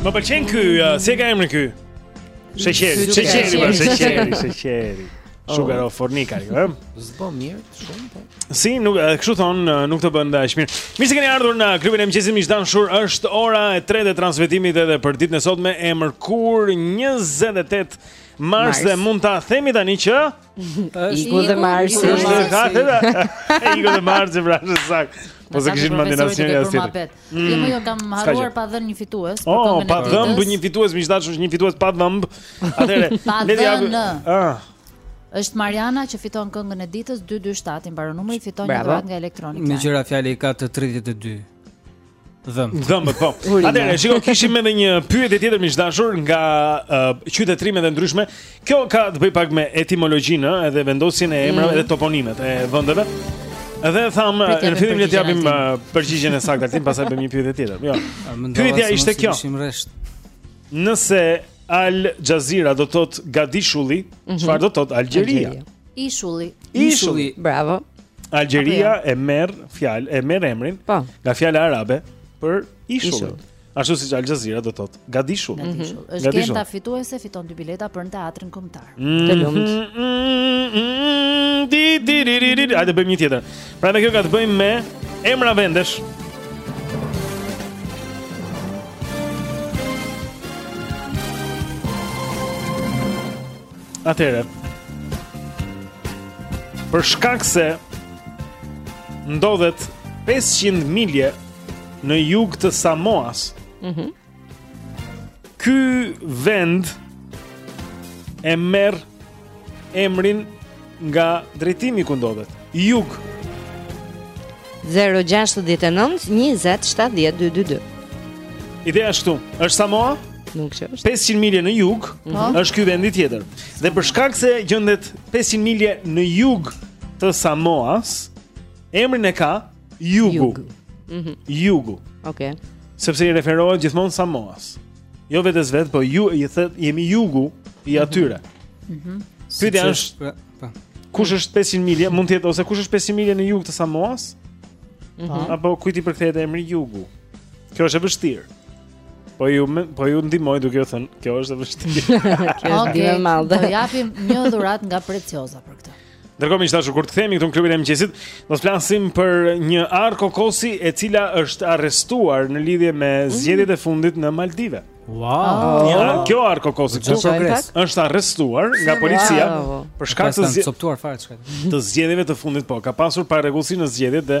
Më pëlqen ky, uh, si e ka emrin ky? Sheqeri, sheqeri, pra, sheqeri, sheqeri. Oh. Sugar California, ju, ëh? S'bën mirë, shumë po. Si, nuk e kështu thonë, nuk të bën aq mirë. Mirë se keni ardhur në klubin e mëngjesit miq të dashur. Është ora e 3 e transmetimit edhe për ditën e sotme, e mërkurë 28 mars, mars. dhe mund ta themi tani që Iku dhe Marsi. Iku dhe Marsi. Iku dhe Marsi pra është e saktë. Po se kishin mendin asnjë nga tjetri. Mm. Jo, më jo kam harruar pa dhënë një fitues. Oh, pa dhëmbë një fitues, unë thashë është një fitues pa dhëmbë. Atëre, le të jap. Ah. Është Mariana që fiton këngën e ditës 227 i mbaron numri fiton një dhuratë nga Electronic. Megjithëse i ka të 32. Dhëmbët. Dhëmbët, po. Atëherë, shikoj kishim edhe një pyetje tjetër miq të dashur nga uh, qytetrimet e ndryshme. Kjo ka të bëjë pak me etimologjinë, edhe vendosjen e emrave mm. dhe toponimet e vendeve. Edhe thamë, në fillim le të japim përgjigjen e saktë Altin, pastaj bëjmë një pyetje tjetër. Jo. Pyetja ishte kjo. Nëse Al Jazeera do të thotë gadishulli, mhm. çfarë do të thotë Algjeria? Ishulli. Ishulli. Bravo. Algjeria e merr fjalë, e merr emrin pa. Po. nga fjala arabe për ishull. Ishull. Ashtu siç Al Jazeera do thot, gadishull. Gadishull. Mm -hmm. Është Genta fituese fiton dy bileta për në teatrin kombëtar. Mm -hmm. Të lumtë. Di di di di di. A do bëjmë një tjetër? Pra dhe kjo ka të bëjë me emra vendesh. Atëherë. Për shkak se ndodhet 500 milje në jug të Samoas. Mhm. Mm Ky vend e merr emrin Nga drejtimi ku ndodhet. Jug. 069 20 70 222. Ideja është këtu. Është Samoa? Nuk është. 500 milje në jug, mm -hmm. është ky vendi tjetër. Dhe për shkak se gjendet 500 milje në jug të Samoas, emrin e ka Jugu. Jugu. Mm -hmm. Jugu. Okej. Okay. Sepse i referohet gjithmonë Samoas. Jo vetes së vet, po u thotë jemi jugu i mhm. atyre. Mhm. Pyetja është, po, po. Kush është 500 milje? Mund të jetë ose kush është 500 milje në jug të Samoas? Mhm. Po. Apo kujt i përkthehet emri jugu? Kjo është e vështirë. Po ju po ju ndihmoj duke ju thënë, kjo është e vështirë. Kjo është okay. e madhe. Do japim një dhuratë nga Preciosa për këtë. Ndërkohë miq të dashur kur të kthehemi këtu në klubin e mëngjesit, do të flasim për një arrë kokosi e cila është arrestuar në lidhje me mhm. zgjedhjet e fundit në Maldive. Wow. Ja, ah. kjo arrë kokosi kjo progres. Është arrestuar nga policia për shkak të zgjedhjeve të zgjedhjeve të fundit po. Ka pasur parregullsi në zgjedhjet dhe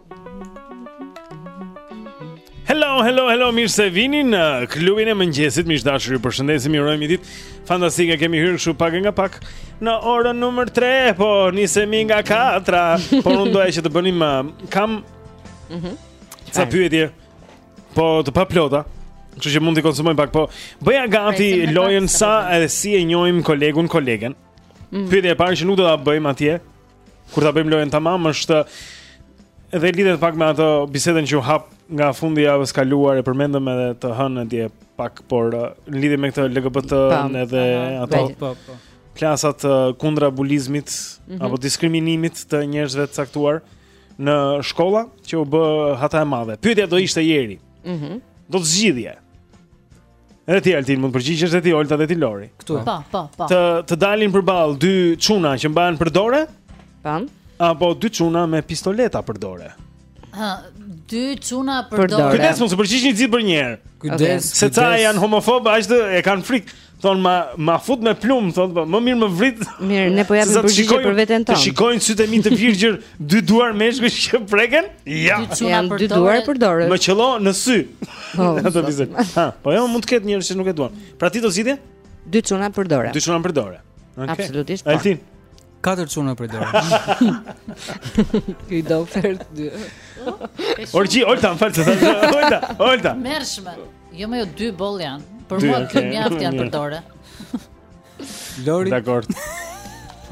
Hello, hello, hello, mirë se vini në klubin e mëngjesit, miq të dashur, ju përshëndesim, ju urojmë një ditë fantastike. Kemi hyrë kështu pak nga pak në orën numër 3, po nisemi nga 4, por unë doja që të bënim uh, kam Mhm. Mm Ca pyetje. Po të paplota. Kështu që mund t'i konsumojmë pak, po e bëja gati Presim me lojën pak, sa edhe si e njohim kolegun kolegen. Mm. Pyetja e parë që nuk do ta bëjmë atje, Kur ta bëjmë lojën tamam është edhe lidhet pak me atë bisedën që u hap nga fundi i javës kaluar e përmendëm edhe të hënën dje pak por uh, lidhje me këtë LGBT edhe ato po po klasat uh, kundra bullizmit mm -hmm. apo diskriminimit të njerëzve të caktuar në shkolla që u bë hata e madhe. Pyetja do ishte Jeri. Mhm. Mm do të zgjidhje. Edhe ti Altin mund të përgjigjesh edhe ti Olta dhe ti Lori. Këtu. Po, po, po. Të të dalin përballë dy çuna që mbahen për dore? Po. Apo dy çuna me pistoleta për dore? Ha, dy çuna për dore. Kujdes mos të përgjigjni gjithë për një herë. Kujdes. Se ca janë homofobë, aq të e kanë frikë. Thonë ma ma fut me plumb, thonë po, më mirë më vrit. Mirë, ne po japim përgjigje për veten tonë. Të shikojnë sytë e mi të virgjër Dy duar meshkujsh që preken? Ja. Dy çuna Janë dy duar përdoret. përdorës. Më qëllo në sy. Po, Ato zot. bisedë. Ha, po jo mund të ketë njerëz që nuk e duan. Pra ti do zgjidhje? Dy çuna për dore. Dy çuna për dore. Okej. Absolutisht, po. Altin. Katër çuna për dorë. Ky do ofertë dy. Orgji, Olta, më fal se thashë. Olta, Olta. Mershme. Jo më jo dy boll janë. Për Dy, mua okay. dy mjaft janë Mirë. për dore. Lori. Dakor.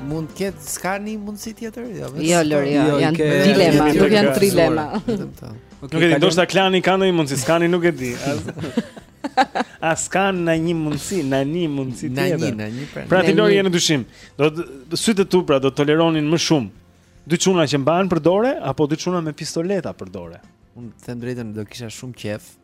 Mund të ketë s'ka ndonjë mundësi tjetër? Jo, vetëm. Jo, Lori, jo, Jo, i janë ke- dilema, jemi nuk të janë kë- trilema. Vetëm këto. Nuk e di, ndoshta Klani ka ndonjë mundësi, Scan-i nuk e di. A s'ka ndonjë mundësi, ndonjë mundësi Na tjetër. një, na një pra. Pra ti Në Lori një- je në dyshim. Do të sytë e tu pra do të toleronin më shumë dy çuna që mbahen për dore apo dy çuna me pistoleta për dore. Unë të them të drejtën do kisha shumë qejf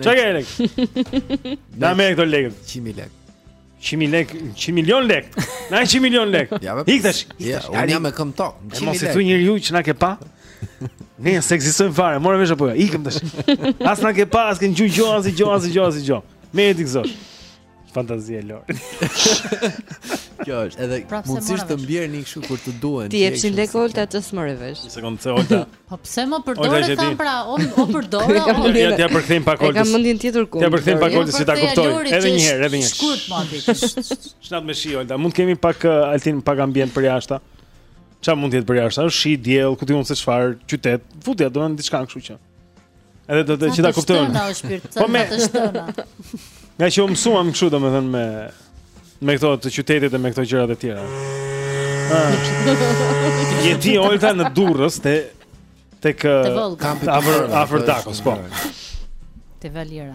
Çka ke lek? Na merr këto lekë. 100 lek. 100 lek, 100 milion lek. Na 100 milion lek. Ik tash. Ja, unë jam me këmbë tok. Ti mos i thuj njeriu që na ke pa. Ne s'ekzistojmë fare, more vesh apo jo? Ikëm tash. As na ke pa, as ke nëgjuar gjë, asnjë gjë, asnjë gjë, asnjë gjë. Me etikzosh. Fantazi e Lorit. Kjo është. Edhe mundësisht të mbjerni kështu kur të duhen. Të jepshin lek Olta ti s'more vesh. Një sekondë se Olta. Po pse me për dore thamë pra, o o për dore. Ja t'ia përkthejmë pak Oltës. Kam mendjen tjetërkund. Ia përkthejmë pak Oltës që ta kuptojë. Edhe një herë, edhe një herë. Shkurt muhabeti. Është natë me shi Olta. Mund kemi pak uh, Altin pak ambient për jashta. Ça mund të jetë për jashta? Është shi, diell, ku ti mund se çfarë, qytet. Futja do të thonë diçka kështu që. Edhe të që ta kuptojnë. Shtëna është shpirt, po me të shtëna. Nga që u mësuam kështu domethënë me me këto të qytetit dhe me këto gjërat e tjera. Je ti Olta në Durrës te tek te afër afër Dakos, po. Te Valiera.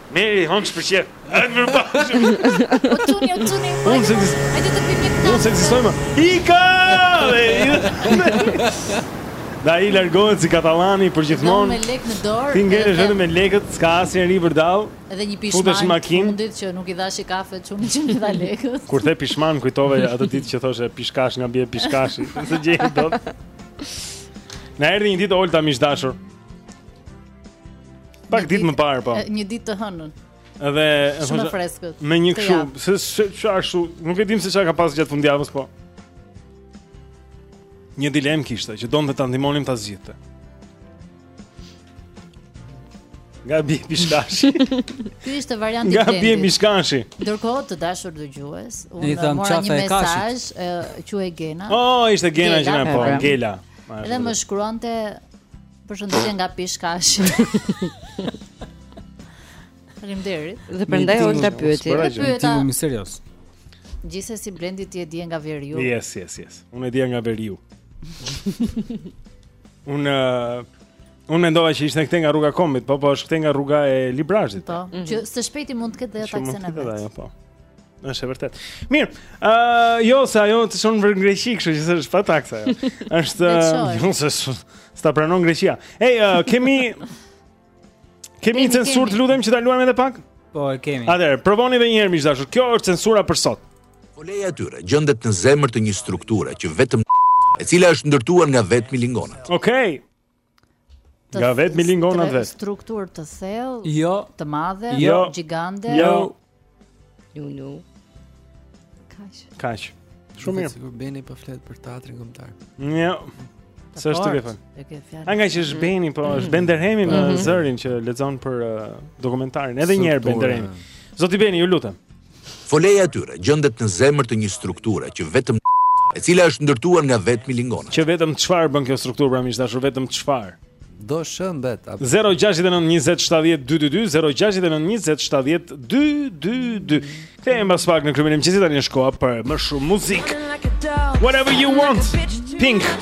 Meri, hëngsh për qejf. Hajde më pa. O çuni, o çuni. Unë se dis. Hajde të bëjmë këtë. Unë se ekzistojmë. Ika! Da i largohet si katalani për gjithmonë. Me lek në dorë. Ti ngelesh vetëm me lekët, s'ka asnjeri për dall. Edhe një pishman. Futesh në makinë. Fundit që nuk i dhashë kafe çuni që nuk i dha lekët. Kur the pishman kujtove atë ditë që thoshe pishkash nga bie pishkashi. S'e gjej dot. Na erdhi një ditë Olta miq dashur. Pak ditë më parë po. Një ditë të hënën. Edhe shumë e freskët. Me një kështu, se çfarë ashtu, nuk e dim se çfarë ka pas gjatë fundjavës po. Një dilemë kishte që donte ta ndihmonim ta zgjidhte. Nga bie pishkashi. Ky ishte varianti i Nga bie pishkashi. Ndërkohë të dashur dëgjues, unë mora një mesazh, quhej Gena. Oh, ishte Gena që na po, Gela. Edhe më shkruante Përshëndetje nga Pishkashi. Faleminderit. Dhe prandaj Olta pyeti. Pra, pyeta më serioz. Gjithsesi Blendi ti e di nga veriu. Yes, yes, yes. Unë e di nga veriu. Unë Unë mendova që ishte këtej nga rruga e kombit, po po është këtej nga rruga e Librazhdit. Po, mm -hmm. që së shpejti mund të ketë dhe ajo taksën e vetë. Po. Është e vërtetë. Mirë. Ë, uh, jo, se ajo të çon në Greqi, kështu që është pa taksa ajo. Është, jo, se s'ta pranon Greqia. Ej, uh, kemi kemi censurë, të lutem që ta luajmë edhe pak? Po, e kemi. Atëherë, provoni edhe një herë miq dashur. Kjo është censura për sot. Foleja e tyre gjendet në zemër të një strukture që vetëm e cila është ndërtuar nga vetë milingonat. Okej. Okay. Nga vetë milingonat vetë Strukturë të thellë Jo Të madhe Jo Gjigante Jo Jo Jo Kash Kash Shumë mirë Sigur Beni po flet për teatrin kombëtar. Jo. Sa është duke thënë? A ngaqë është Beni, po është mhm. Ben Derhemi në mhm. zërin që lexon për uh, dokumentarin. Edhe një herë Ben Derhemi. Zoti Beni, ju lutem. Foleja e tyre gjendet në zemër të një strukture që vetëm e cila është ndërtuar nga vetë milingonat. Që vetëm çfarë bën kjo strukturë pra miq të dashur vetëm çfarë? Do shembet. 069 20 70 222 069 20 70 222. Kthehem pas pak në klubin e mëngjesit tani është koha për më shumë muzikë. Whatever you want. Pink.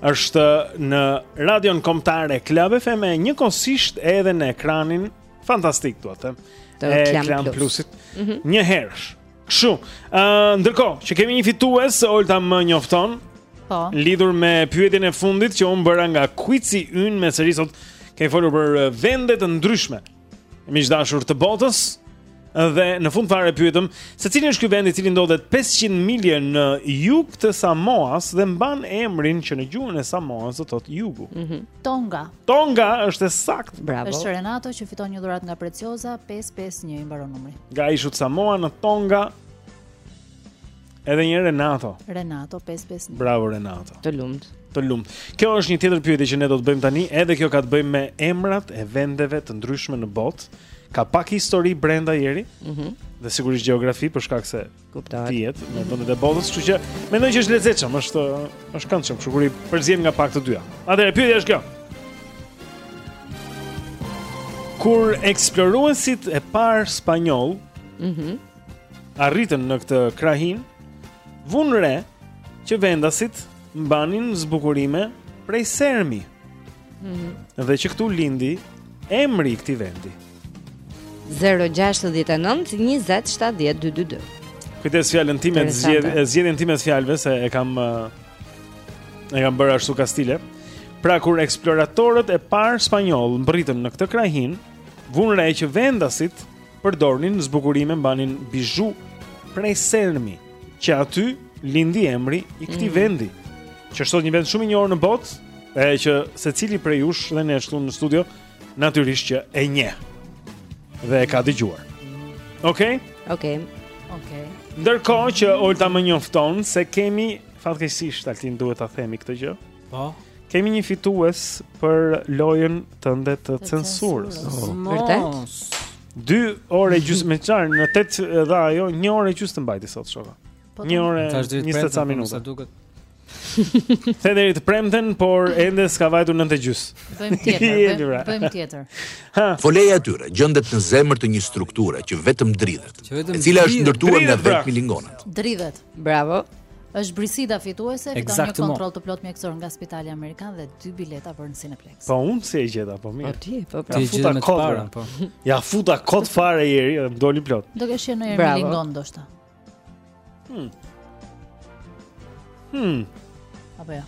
Është në radion kombëtare Club FM e njëkohësisht edhe në ekranin fantastik thuaj ti. Të Klan Plusit. Mm -hmm. Njëherësh. Kështu. Ë uh, ndërkohë që kemi një fitues, Olta më njofton. Po. Lidhur me pyetjen e fundit që unë bëra nga quizi ynë me seri sot, kemi folur për vende të ndryshme. Miq të dashur të botës, dhe në fund fare pyetëm se cili është ky vend i cili ndodhet 500 milje në jug të Samoas dhe mban emrin që në gjuhën e Samoas do thotë jugu. Mm -hmm. Tonga. Tonga është e saktë. Bravo. Është Renato që fiton një dhuratë nga Preciosa 551 i mbaron numri. Nga ishujt Samoa në Tonga Edhe një Renato. Renato 551. Bravo Renato. Të lumtë. Të lumtë. Kjo është një tjetër pyetje që ne do të bëjmë tani, edhe kjo ka të bëjë me emrat e vendeve të ndryshme në botë. Ka pak histori brenda Jeri. Mhm. Mm dhe sigurisht gjeografi për shkak se kuptohet. Lidhet me mhm. vendet e botës, kështu që mendoj që është e lezetshme, është është e këndshme, kështu kur i përzien nga pak të dyja. Atëherë pyetja është kjo. Kur eksploruesit e parë spanjollë, mhm, mm arritën në këtë krahinë, vunë re që vendasit mbanin zbukurime prej sermi. Mm -hmm. Dhe që këtu lindi emri i këtij vendi. 0-6-19-27-12-2 Kujdes fjalën time të zgjedh E zgjedhjen time të fjalëve Se e kam E kam bërë ashtu kastile Pra kur eksploratorët e parë spanjollë mbërritën në këtë krahinë vunë re që vendasit përdornin zbukurime, mbanin bizhu prej sermi, që aty lindi emri i këtij mm. vendi, që është sot një vend shumë i njohur në botë, e që secili prej jush dhe ne ashtu në studio natyrisht që e njeh dhe e ka dëgjuar. Okej? Okay? Okej. Okay. Okej. Okay. Ndërkohë që Olta më njofton se kemi fatkeqësisht Altin duhet ta themi këtë gjë. Po. Kemi një fitues për lojën tënde të censurës. Oh. Vërtet? 2 orë e gjysmë ça në 8 dha ajo 1 orë e gjysmë të mbajti sot shoka. 1 po, orë 20 ca minuta. Sa duket. The deri të premten, por ende s'ka vajtur nëntë e gjys. Bëjmë tjetër, bëjmë tjetër. Foleja e tyre gjendet në zemër të një strukture që vetëm dridhet, e cila është ndërtuar nga vetë milingonat. Dridhet. Bravo. Është Brisida fituese, fiton një kontroll të plotë mjekësor nga Spitali Amerikan dhe dy bileta për në Cineplex. Po unë si e gjeta, po mirë. Po ti, po pra. Ti gjeta me të parën, po. Ja futa kot fare Jeri, më doli plot. Do kesh qenë një herë milingonë ndoshta. Hmm. Hmm. Apo jo.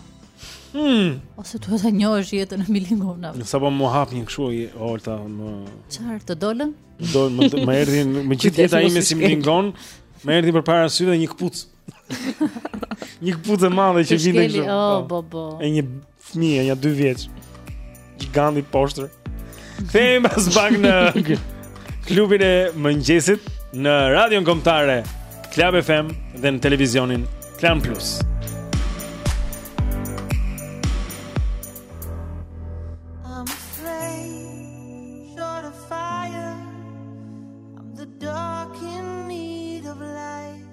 Hmm. Ose tu ta njohësh jetën në Milingona. Nuk sapo më hap një kshu i Olta më. Çfarë të dolën? Do më më erdhi më gjithë jeta ime si milingonë, më erdhi përpara syve një këpucë. një këpucë e madhe që vinte kështu. Oh, po. bo bo. E një fëmijë, nja 2 vjeç. Gjiganti poshtër. Kthehemi pas pak në klubin e mëngjesit në Radion Kombëtare Club FM dhe në televizionin Klan Plus.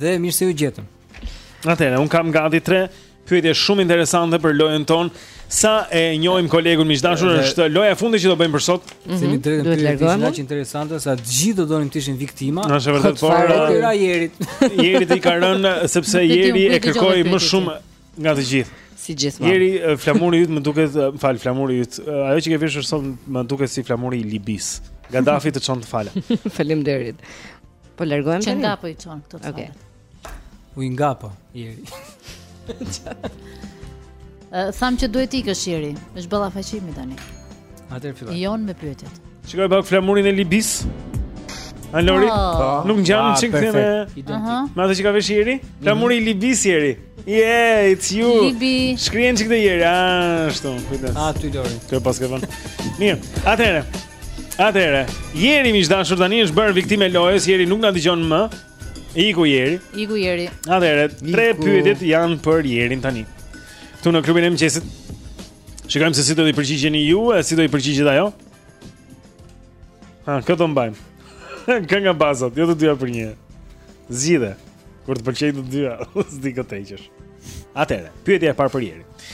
Dhe mirë se ju gjetëm. Atëherë, un kam gati tre pyetje shumë interesante për lojën tonë. Sa e njohim kolegun miqdashur, është loja e fundit që do bëjmë për sot. Mhm. Themi drejtën mm -hmm. pyetje shumë interesante, sa të gjithë do donim të ishin viktima. Na është vërtet por i ra Jerit. Jerit i ka rënë sepse Jeri e kërkoi më shumë Nga të gjithë. Si gjithmonë. Jeri flamuri yt më duket, më fal flamuri yt. Ajo që ke veshur sot më duket si flamuri i Libisë. Gaddafi të çon të fala. Faleminderit. Po largohem tani. Çe nga po i çon këto të fala. U i ngapo Jeri. Thamë që duhet ikësh Jeri. Është ballafaqimi tani. Atëherë fillojmë me pyetjet. Shikoje pak flamurin e Libisë. An Lori, oh. nuk ngjan ah, çik këthe me identik. Me atë që ka vesh Jeri? Mhm. Flamuri i Libisë Jeri. Yeah, it's you. Libi. Shkruhet çik të Jeri. Ashtu, kujdes. Ah, ty Lori. Kë paske vënë. Mirë. Atëherë. Atëherë, Jeri miqdashur tani është bërë viktimë e lojës, Jeri nuk na dëgjon më. Iku Jeri. Iku Jeri. Atëherë, tre pyetjet janë për Jerin tani. Këtu në klubin e mëngjesit. Shikojmë se si do i përgjigjeni ju e si do i përgjigjet ajo. Ha, këto mbajmë. Kënga bazat, jo të dyja për një. Zgjidhe. Kur të pëlqej të dyja, s'di kë të heqësh. Atëre, pyetja e parë për Jerin.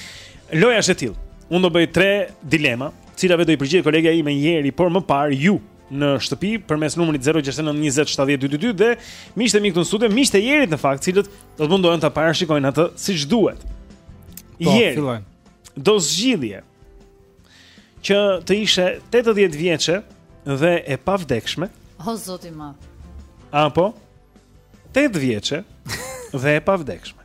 Loja është e tillë. Unë do bëj tre dilema, cilave do i përgjigjet kolegja ime Jeri, por më parë ju në shtëpi përmes numrit 0692070222 dhe miqtë e mi këtu në studio, miqtë e Jerit në fakt, cilët Do të mundohen ta parashikojnë atë siç duhet. Po, fillojmë. Do zgjidhje që të ishe 80 vjeçe dhe e pavdekshme. O zot i madh. Apo 8 vjeçe dhe e pavdekshme.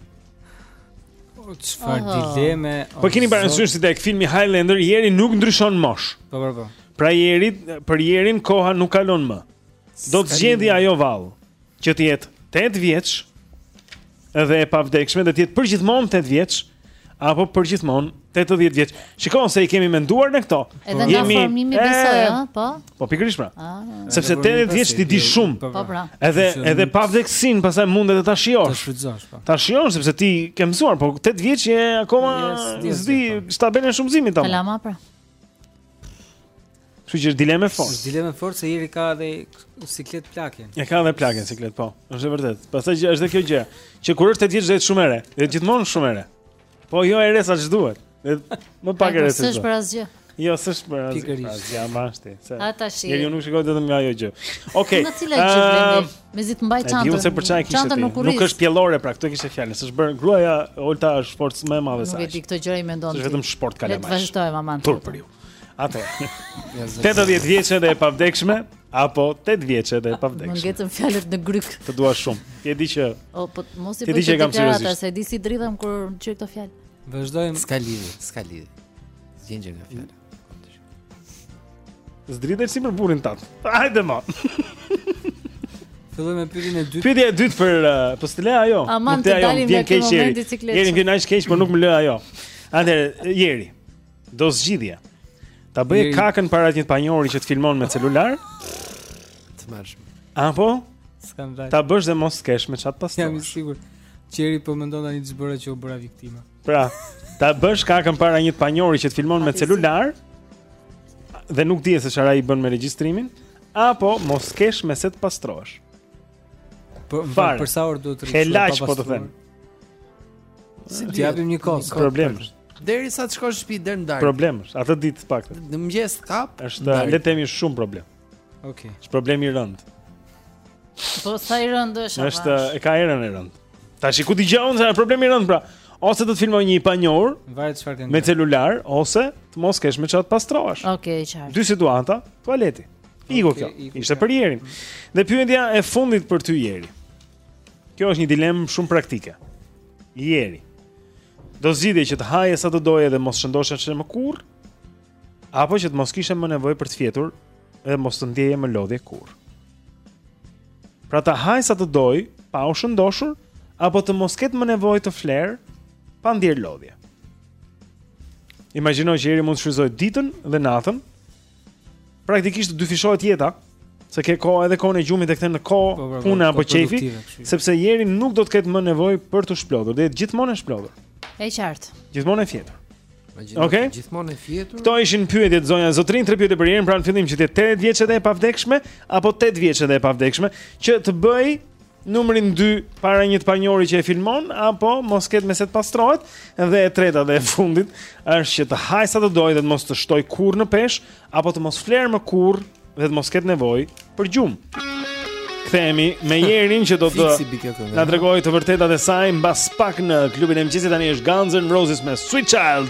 O çfarë oh. dileme. Po keni parë në si tek filmi Highlander, Jeri nuk ndryshon moshë. Po po po. Pra Jeri për Jerin koha nuk kalon më. Do të zgjedhë ajo vallë. që të jetë 8 vjeç dhe e pavdekshme dhe të jetë përgjithmonë 8 vjeç apo përgjithmonë 80 vjeç. Shikon si i kemi menduar në këto. Edhe nga jemi... formimi besoj, ëh, eh, po. Po pikërisht pra. Ah. Sepse 80 vjeç ti di shumë. Po, po pra. Edhe edhe pavdeksinë, pastaj mundet ta shijosh. Po. Ta shijosh sepse ti ke mësuar, po 8 vjeç je akoma s'di ta bësh shumëzimin tamam. Kalama pra. Kështu që është dilemë e fortë. Është dilemë e fortë se Jeri ka edhe siklet plakën. E ka edhe plakën siklet, po. Është e vërtetë. Pastaj që është edhe kjo gjë, që kur është 8 vjeç është shumë e re, dhe gjithmonë shumë e re. Po jo e re sa ç'duhet. Dhe më pak e re se. S'është për asgjë. Jo, s'është për asgjë. Pikërisht. Ja moj shih ti. Ata shi. Jeri nuk e shikoj vetëm nga ajo gjë. Okej. Në cilën gjë vlen? Mezi të mbaj çantën. Ju se për ça e kishte. Nuk, nuk është pjellore pra, këtu e kishte fjalën. S'është bërë gruaja, Olta është sport më e madhe sa. Nuk e di këtë gjë i mendon. Është vetëm sport kalamaj. Le të vazhdojmë aman. Turp për ju. Atë. 80 vjeçe dhe e pavdekshme apo 8 vjeçe dhe e pavdekshme. Më ngecën fjalët në grykë. Të dua shumë. Ti e di që O po mos i bëj këto deklarata, s'e di si dridhem kur dëgjoj këto fjalë. Vazhdojmë. S'ka lidhje, s'ka lidhje. Gjengje nga fjalë. S'dridhet si për burrin tat. Hajde mo. Fillojmë me pyetjen e dytë. Pyetja e dytë për uh, po s'të le ajo. Aman të dalim nga ky moment sikleti. Jeri më vjen aq keq, por nuk më lë ajo. Atëherë, Jeri. Do zgjidhje. Ta bëje kakën para një panjori që të filmon me celular? Të marrsh. Apo? Skandal. Ta bësh dhe mos kesh me ça të pastrohesh. Jam i sigurt. Që Jeri po mendon tani ç'bëra që u bëra viktima. Pra, ta bësh kakën para një panjori që të filmon me celular? Dhe nuk di se çfarë ai bën me regjistrimin? Apo mos kesh me se të pastrohesh? Po fal për sa orë do të rrish pa pastruar, po të them. Si t'i japim një kohë problem. Derisa të shkosh në shtëpi deri në darkë. Problem është, atë ditë të paktën. Në mëngjes kap. Është le të themi shumë problem. Okej. Okay. Është problem i rëndë. Po sa i rëndë është apo? Është e ka erën e rëndë. S'ta dëgjon se është problem i rëndë pra. Ose do të filmojë një i panjohur, varet çfarë kanë. Me celular ose të mos kesh me ça të pastrohesh. Okej, okay, qartë. Dy situata, tualeti. Iku kjo. Ishte për Jerin. Dhe pyetja e fundit për ty Jeri. Kjo është një dilemë shumë praktike. Jeri. Do zgjidhje që të haje sa të doje dhe mos shëndosheshe më kurrë? Apo që të mos kishe më nevojë për të fjetur dhe mos të ndjeje më lodhje kurrë? Pra të hajë sa të dojë, pa u shëndoshur, apo të mos ketë më nevojë të flerë, pa ndjerë lodhje. Imagjino që Jeri mund të shfrytëzojë ditën dhe natën, Praktikisht dyfishohet jeta, se ke kohë edhe kohën e gjumit e kthen në kohë, po, punë apo qejfi, sepse Jeri nuk do të ketë më nevojë për t'u shplodhur, do jetë gjithmonë e shplodhur. E qartë. Gjithmonë e fjetur. Okej. Okay? Gjithmonë e fjetur. Kto ishin pyetjet zonja zotërinj, tre pyetje për Jerin, pra në fillim që të jetë 8 vjeç edhe e pavdekshme apo 8 vjeç edhe e pavdekshme, që të bëj Numrin dy para një të panjohuri që e filmon apo mos ketë me se të pastrohet dhe e treta e fundit është që të hajë sa të dojë dhe të mos të shtojë kurrë në peshë apo të mos flerë më kurrë dhe të mos ketë nevojë për gjumë. Kthehemi me Jerin që do të na tregojë të vërtetat e saj mbas pak në klubin e mëngjesit tani është Guns N' Roses me Sweet Child.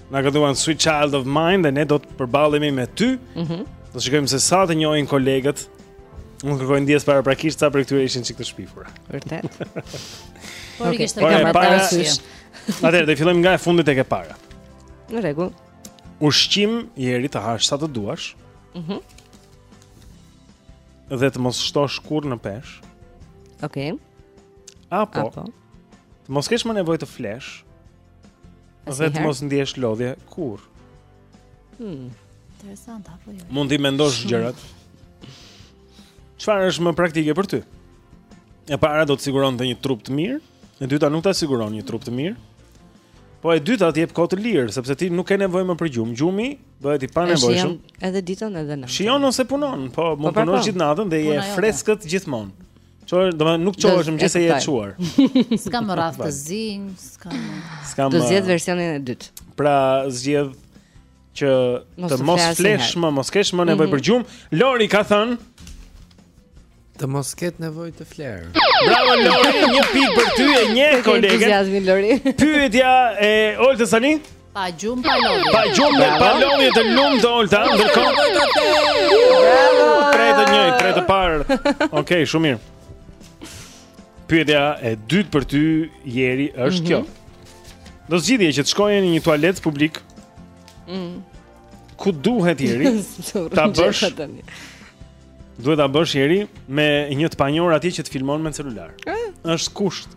Na kënduan Sweet Child of Mine dhe ne do të përballemi me ty. Mhm. Mm do të shikojmë se sa të njohin kolegët. Unë kërkoj ndjesë paraprakisht ca prej këtyre ishin çik të shpifura. Vërtet. Por okay. i kisha marrë parasysh. Atëherë do fillojmë nga e fundit tek e para. Në rregull. Ushqim Jeri të hash sa të duash. Mhm. Mm dhe të mos shtosh kurrë në peshë. Okej. Okay. Apo, Apo Të mos kesh më nevojë të flesh. Dhe të mos ndjesh lodhje kurrë. Hmm. Interesant apo jo? Mund t'i mendosh gjërat. Çfarë është më praktike për ty? E para do të siguronte një trup të mirë, e dyta nuk ta siguron një trup të mirë. Po e dyta të jep kohë të lirë, sepse ti nuk ke nevojë më për gjumë. Gjumi bëhet i panevojshëm. Shijon edhe ditën edhe natën. Shijon ose punon, po, po mund të po, punosh po. gjithë natën dhe je e freskët gjithmonë. Çohesh, do të nuk çohesh në mëngjes se je e çuar. S'ka më rrathë të zinj, s'ka. S'ka më. Do zgjidhja versionin e dytë. Pra zgjedh që të mos flesh më, mos kesh më nevojë mhm. për gjumë. Lori ka thënë Të mos ketë nevojë të flerë Bravo Lori, një pikë për ty e njeh kolegen Këtë të Pyetja e Oltës tani Pa gjumë pa lodhje. Pa gjumë pa lodhje të lumtë Olta, ndërkohë. Bravo. Tre të njëjë, tre të parë. Okej, okay, shumë mirë. Pyetja e dytë për ty Jeri është mm -hmm. kjo. Mhm. Do zgjidhje që të shkoje në një tualet publik. Mm. Ku duhet Jeri? Ta bësh. Duhet ta bësh Jeri me një të panjohur atje që të filmon me celular. Është kusht.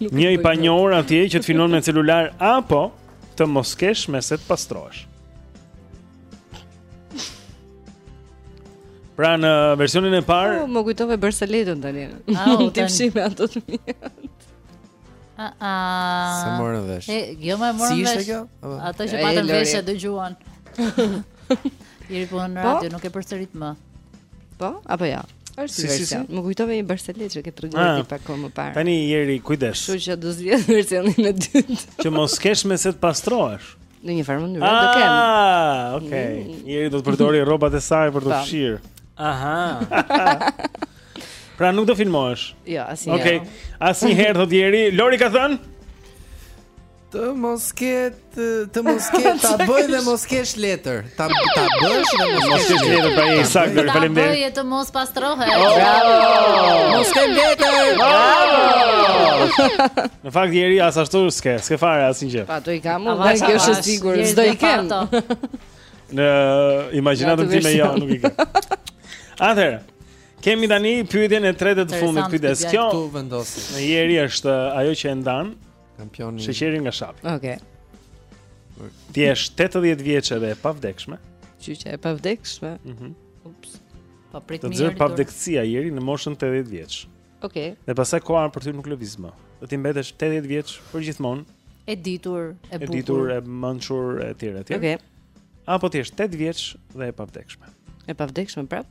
Një i panjohur atje që të filmon me celular apo të mos kesh me se të pastrohesh. Pra në versionin e parë, oh, më kujtove barcaletën tani. Ah, ti fshi me ato të mia. Ah, ah. S'e morën vesh? E, jo më morën vesh. Si ishte kjo? Ato që patën vesh e dëgjuan. Jeri po, në po? radio, nuk e përsërit më. Po? Apo ja? Jo? Është si, Si, si. Më kujtove një barsoletë që ke treguar ah. ti pak kohë më parë. Tani Jeri kujdes. Kështu që do zgjedh versionin e dytë. që mos kesh me se të pastrohesh. Në një farë mënyrë ah, do kem. Ah, okay. Mm. Jeri do të përdori rrobat e saj për t'u po. fshirë. Aha. pra nuk do filmohesh. Jo, asnjë. Okay. Asnjëherë thotë Jeri. Lori ka thënë Të mos ket, të mos ket, ta bëj dhe mos kesh letër. Ta ta bësh dhe mos kesh letër. Pra je sakt, faleminderit. Ta bëjë të mos pastrohet. Oh, bravo. Mos kem letër. Bravo. Në fakt Jeri as ashtu s'ke, s'ke fare asnjë gjë. Po s'do i kem, unë dhe kjo është e sigurt, s'do i kem. Në imagjinatën time jo, nuk i kam. Atëherë, kemi tani pyetjen e tretë të fundit, kujdes. Kjo vendos. Në Jeri është ajo që e ndan Kampionin. Sheqerin nga shapi. Okej. Okay. Të jesh 80 vjeç dhe e pavdekshme. Qyqja e pavdekshme. Mhm. Mm Ups. Po prit mirë. Të zë pavdekësia Jeri në moshën 80 vjeç. Okej. Okay. Dhe pastaj koha për ty nuk lëviz më. Dhe ti mbetesh 80 vjeç përgjithmonë. E ditur, e bukur. E ditur, e mençur etj etj. Okej. Okay. Apo të jesh 8 vjeç dhe e pavdekshme. E pavdekshme prap?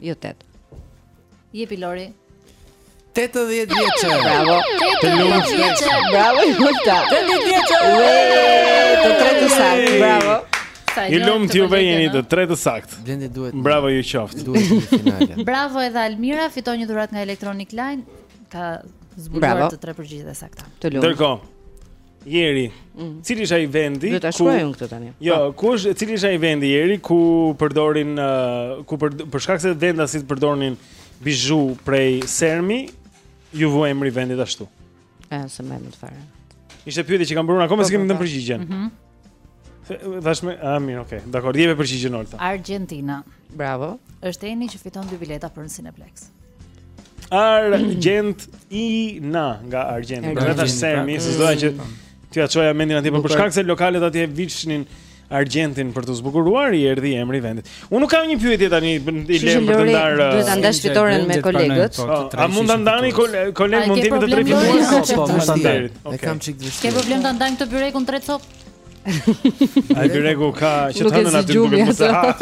Jo tetë. Jepi Lori. 80 vjeçe. Bravo. Të lumtë vjeçe. Bravo Jota. 80 vjeçe. Të treja saktë. Bravo. Ju lumtë juve, jeni të tre të saktë. Blendi duhet. Bravo ju qoftë. Duhet në finale. Bravo edhe Almira fiton një dhuratë nga Electronic Line. Ka zbuluar të tre përgjigjet e sakta. Të lumtë. Ndërkohë. Jeri, mm. cili është ai vendi ku Do ta shkruaj unë këtë tani. Jo, pa. Po. ku është, cili është ai vendi Jeri ku përdorin uh, ku për për shkak se vendasit përdornin bizhu prej sermi, iu vu emri vendit ashtu. Ëh, se më humbët fare. Ishte pyetje që kam bërë akoma po, s'kemi ndonjë po, përgjigjen. Mhm. Mm Tashmë, a mirë, okay. Dakord, jepe përgjigjen Olta. Argentina. Bravo. Është Eni që fiton dy bileta për në Cineplex. Argentina nga argjendi. Për vete sermi se s'doja që mm. t'ia çoja mendin atje, por për shkak se lokalet atje e vishnin argjendin për t'u zbukuruar i erdhi emri i vendit. Unë nuk kam një pyetje tani i lem për të ndarë. Duhet ta ndash fitoren me kolegët. Po, a mund ta ndani kolegë mund të jemi të tre të fituar? Po, mund ta ndani. E kam çik të vështirë. Ke problem ta ndajmë këtë byrekun tre copë? Ai byreku ka që të hënën aty duke mos e ha.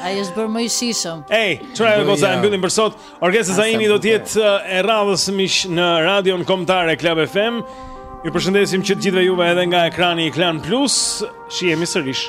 Ai është bërë më i shijshëm. Ej, çfarë do të themi? E mbyllim për sot? Orkestra Zaimi do të jetë eh, e radhës miq në Radion Kombëtare Club FM. Ju përshëndesim që të gjithëve juve edhe nga ekrani i Klan Plus. Shihemi sërish.